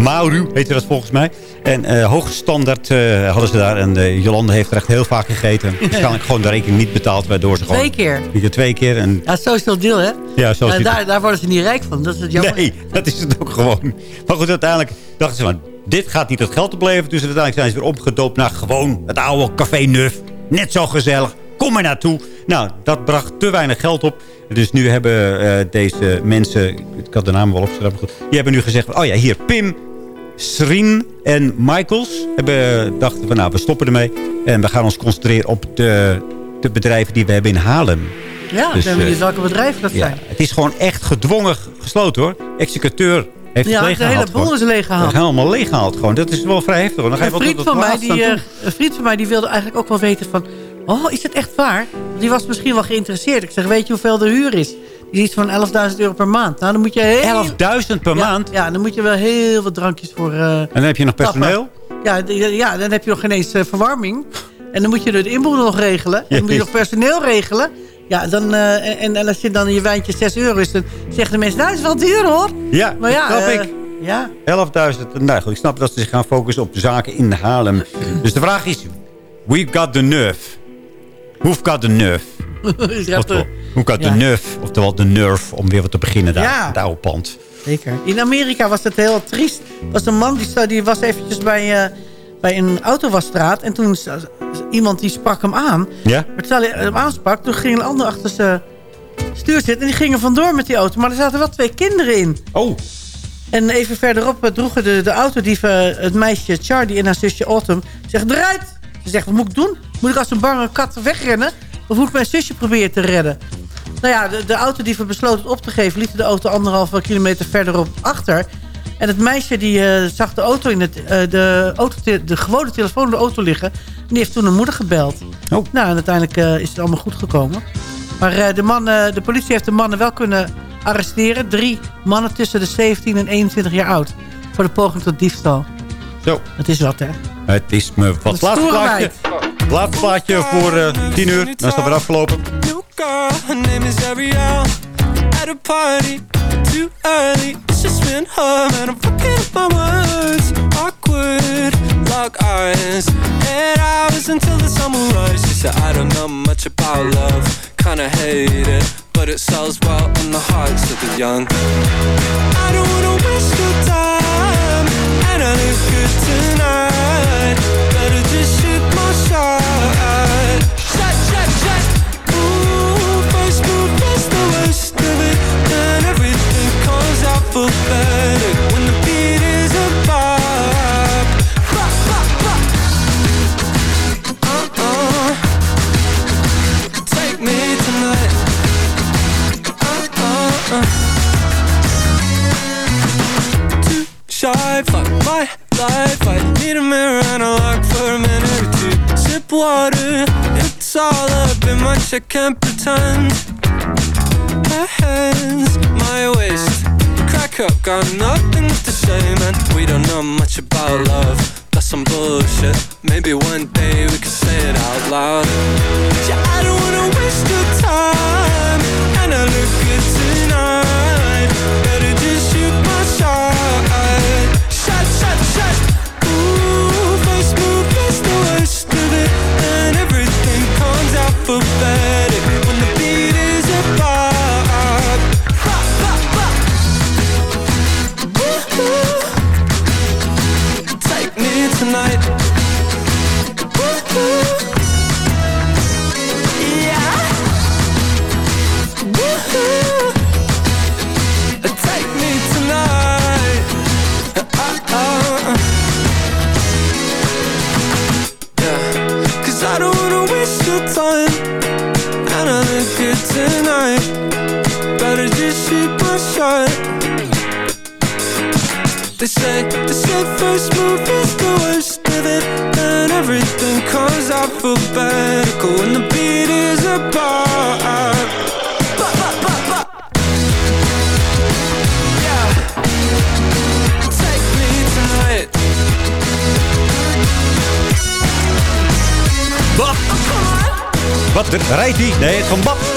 Mauru heette dat volgens mij. En eh hoge standaard eh, hadden ze daar. En eh, Jolande heeft er echt heel vaak gegeten. *laughs* Waarschijnlijk gewoon de rekening niet betaald. Waardoor ze gewoon... Twee keer. Twee keer. En Ja, social deal, hè? Ja, social deal. daar, daar worden ze niet rijk van. Dat is het jammer. Nee, dat is het ook gewoon. Maar goed, uiteindelijk dachten ze van... dit gaat niet het geld opleveren. Dus uiteindelijk zijn ze weer opgedoopt naar gewoon het oude Café Nuf. Net zo gezellig. Kom maar naartoe. Nou, dat bracht te weinig geld op. Dus nu hebben eh, deze mensen... Ik had de naam wel opgeschreven. maar goed, Die hebben nu gezegd... oh ja, hier Pim, Srin en Michaels... hebben dachten van nou, we stoppen ermee. En we gaan ons concentreren op de, de bedrijven die we hebben in Haarlem. Ja, Dus, ben benieuwd welke bedrijven dat Ja, zijn. het is gewoon echt gedwongen gesloten hoor. Executeur heeft Ja, het de hele boel is leeggehaald. Ja, Helemaal leeggehaald gewoon. Dat is wel vrij heftig. hoor. Dan ga je Een vriend, van mij, die, eh, een vriend van mij die wilde eigenlijk ook wel weten van... Oh, is het echt waar? Die was misschien wel geïnteresseerd. Ik zeg, weet je hoeveel de huur is? Die is iets van 11.000 euro per maand. Nou, dan moet je heel... 11.000 per Ja, maand? Ja, dan moet je wel heel wat drankjes voor... eh, En dan heb je nog personeel? ja, ja, dan heb je nog geen eens eh, verwarming. En dan moet je de inboedel nog regelen. En dan moet je nog personeel regelen. Ja, dan, eh, en, en als je dan je wijntje 6 euro is... dan zeggen de mensen, nou, dat is wel duur hoor. Ja, Maar ja, snap ik. Ja. 11.000. Nou goed, ik snap dat ze zich gaan focussen op de zaken in Haarlem. Dus de vraag is... We got the nerve. Who've got the nerve? Is dat, Oftewel, eh, de nerve om weer wat te beginnen daar. Ja. Het oude pand. Zeker. In Amerika was het heel triest. Er was een man die, die was eventjes bij, eh, bij een autowasstraat. En toen iemand die sprak hem aan. Ja? Maar terwijl hij hem aansprak, toen ging een ander achter zijn stuur zitten. En die gingen vandoor met die auto. Maar er zaten wel twee kinderen in. Oh. En even verderop eh, droegen de, de autodieven het meisje Charlie en haar zusje Autumn. Zegt, eruit! Ze zegt, wat moet ik doen? Moet ik als een bange kat wegrennen? Of moet ik mijn zusje proberen te redden? Nou ja, de, de autodieven besloten het op te geven. Lieten de auto anderhalve kilometer verderop achter. En het meisje die eh, zag de, auto in het, eh, de, auto, de gewone telefoon in de auto liggen. En die heeft toen een moeder gebeld. Oh. Nou, en uiteindelijk eh, is het allemaal goed gekomen. Maar de, man, de politie heeft de mannen wel kunnen arresteren. Drie mannen tussen de 17 en 21 jaar oud. Voor de poging tot diefstal. Zo. Dat is wat, hè? Het is me wat. Laatste plaatje. Laatste plaatje voor eh 10 uur. Dan is het weer afgelopen. girl, her name is Ariel. At a party, too early. It's just me and her, and I'm fucking up my words. Awkward, lock eyes. Eight hours until the sun will rise. She said, I don't know much about love. Kinda hate it, but it sells well in the hearts of the young. I don't wanna waste your time, tonight. Better just shoot my. Shot, I can't pretend. My hands, my waist, crack up, got nothing to say, man. We don't know much about love. That's some bullshit. Maybe one day we could say it out loud. Yeah, I don't wanna waste your time, and I look good tonight. Better just shoot my shot. Shot, shot, shot. Ooh, first move is the worst of it, and everything comes out for better first move is the worst of it And everything comes out alphabetical When the beat is a bar Bop, bop, bop, bop. Yeah. Take me tonight Bab. Wat rijdt die? Nee, het van Bab.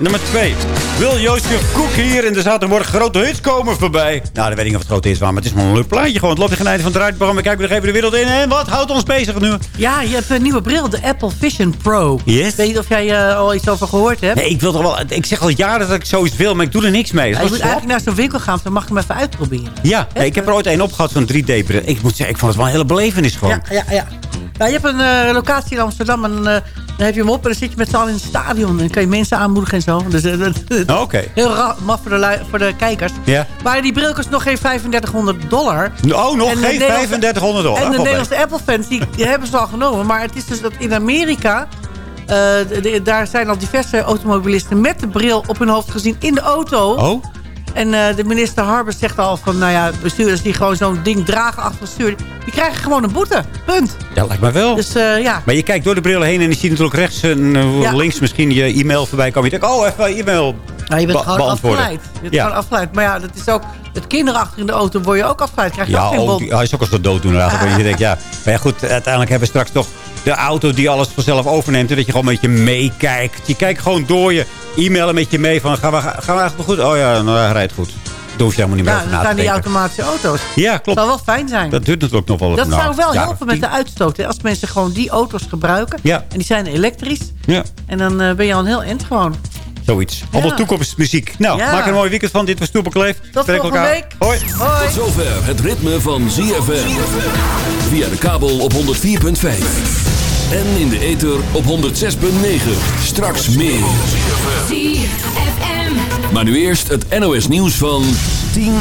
Nummer 2. Wil Jozef Koek hier en er zaten morgen grote hits komen voorbij. Nou, dan weet ik niet of het grote hits waren, maar het is maar een leuk plaatje. Gewoon, het loopt tegen het van het rijprogramma. Kijken we nog even de wereld in. En wat houdt ons bezig nu? Ja, je hebt een nieuwe bril, de Apple Vision Pro. Yes. Ik weet niet of jij er al iets over gehoord hebt. Nee, ik wil toch wel... Ik zeg al jaren dat ik zoiets wil, maar ik doe er niks mee. Ja, Dat je moet slap. eigenlijk naar zo'n winkel gaan, dan mag ik hem even uitproberen. Ja, ik heb er ooit één opgehad, zo'n 3D-bril. Ik moet zeggen, ik vond het wel een hele belevenis gewoon. Ja, ja, ja. Ja, je hebt een eh, locatie in Amsterdam en eh, dan heb je hem op en dan zit je met z'n allen in het stadion. En dan kan je mensen aanmoedigen en zo. Dus, eh, Oké. Heel ra- maf voor de, voor de kijkers. Ja. Maar die bril kost nog geen 3500 dollar. Oh, nog En geen Nederlandse- 3500 dollar. En de. Nederlandse Apple-fans, die, die hebben ze al genomen. Maar het is dus dat in Amerika... eh, de- daar zijn al diverse automobilisten met de bril op hun hoofd gezien in de auto. Oh? En eh, de minister Harbers zegt al van... nou ja, bestuurders die gewoon zo'n ding dragen achter het stuur... die krijgen gewoon een boete. Punt. Ja, lijkt me wel. Dus eh, ja. Maar je kijkt door de bril heen en je ziet natuurlijk rechts en eh, Ja. links misschien je e-mail voorbij komen. Je denkt, oh, even e-mail Nou, je bent be- gewoon afgeleid. Je bent Ja. gewoon afgeleid. Maar ja, dat is ook... Het kinderen achter in de auto word je ook afgeleid. Krijg je Ja, ook geen hij is ook als een dooddoener eigenlijk. Je denkt, ja. Maar ja, goed, uiteindelijk hebben we straks toch de auto die alles vanzelf overneemt. En dat je gewoon een beetje meekijkt. Je kijkt gewoon door je e-mailen met je mee van, gaan we, gaan we eigenlijk goed? Oh ja, nou, hij rijdt goed. Daar hoef je helemaal niet meer Ja, over na te zijn die denken. automatische auto's. Ja, klopt. Dat zou wel fijn zijn. Dat duurt natuurlijk nog wel Dat nou, zou wel helpen met de uitstoot. hè. Als mensen gewoon die auto's gebruiken. Ja. En die zijn elektrisch. Ja, En dan eh, ben je al een heel eind gewoon. Zoiets. Allemaal toekomstmuziek. Nou, Ja. maak er een mooi weekend van. Dit was Toepelkleef. Tot Spreek volgende elkaar. week. Hoi. Hoi. Tot zover het ritme van ZFM. Via de kabel op 104.5. En in de ether op 106.9. Straks meer. Maar nu eerst het NOS nieuws van 10 uur.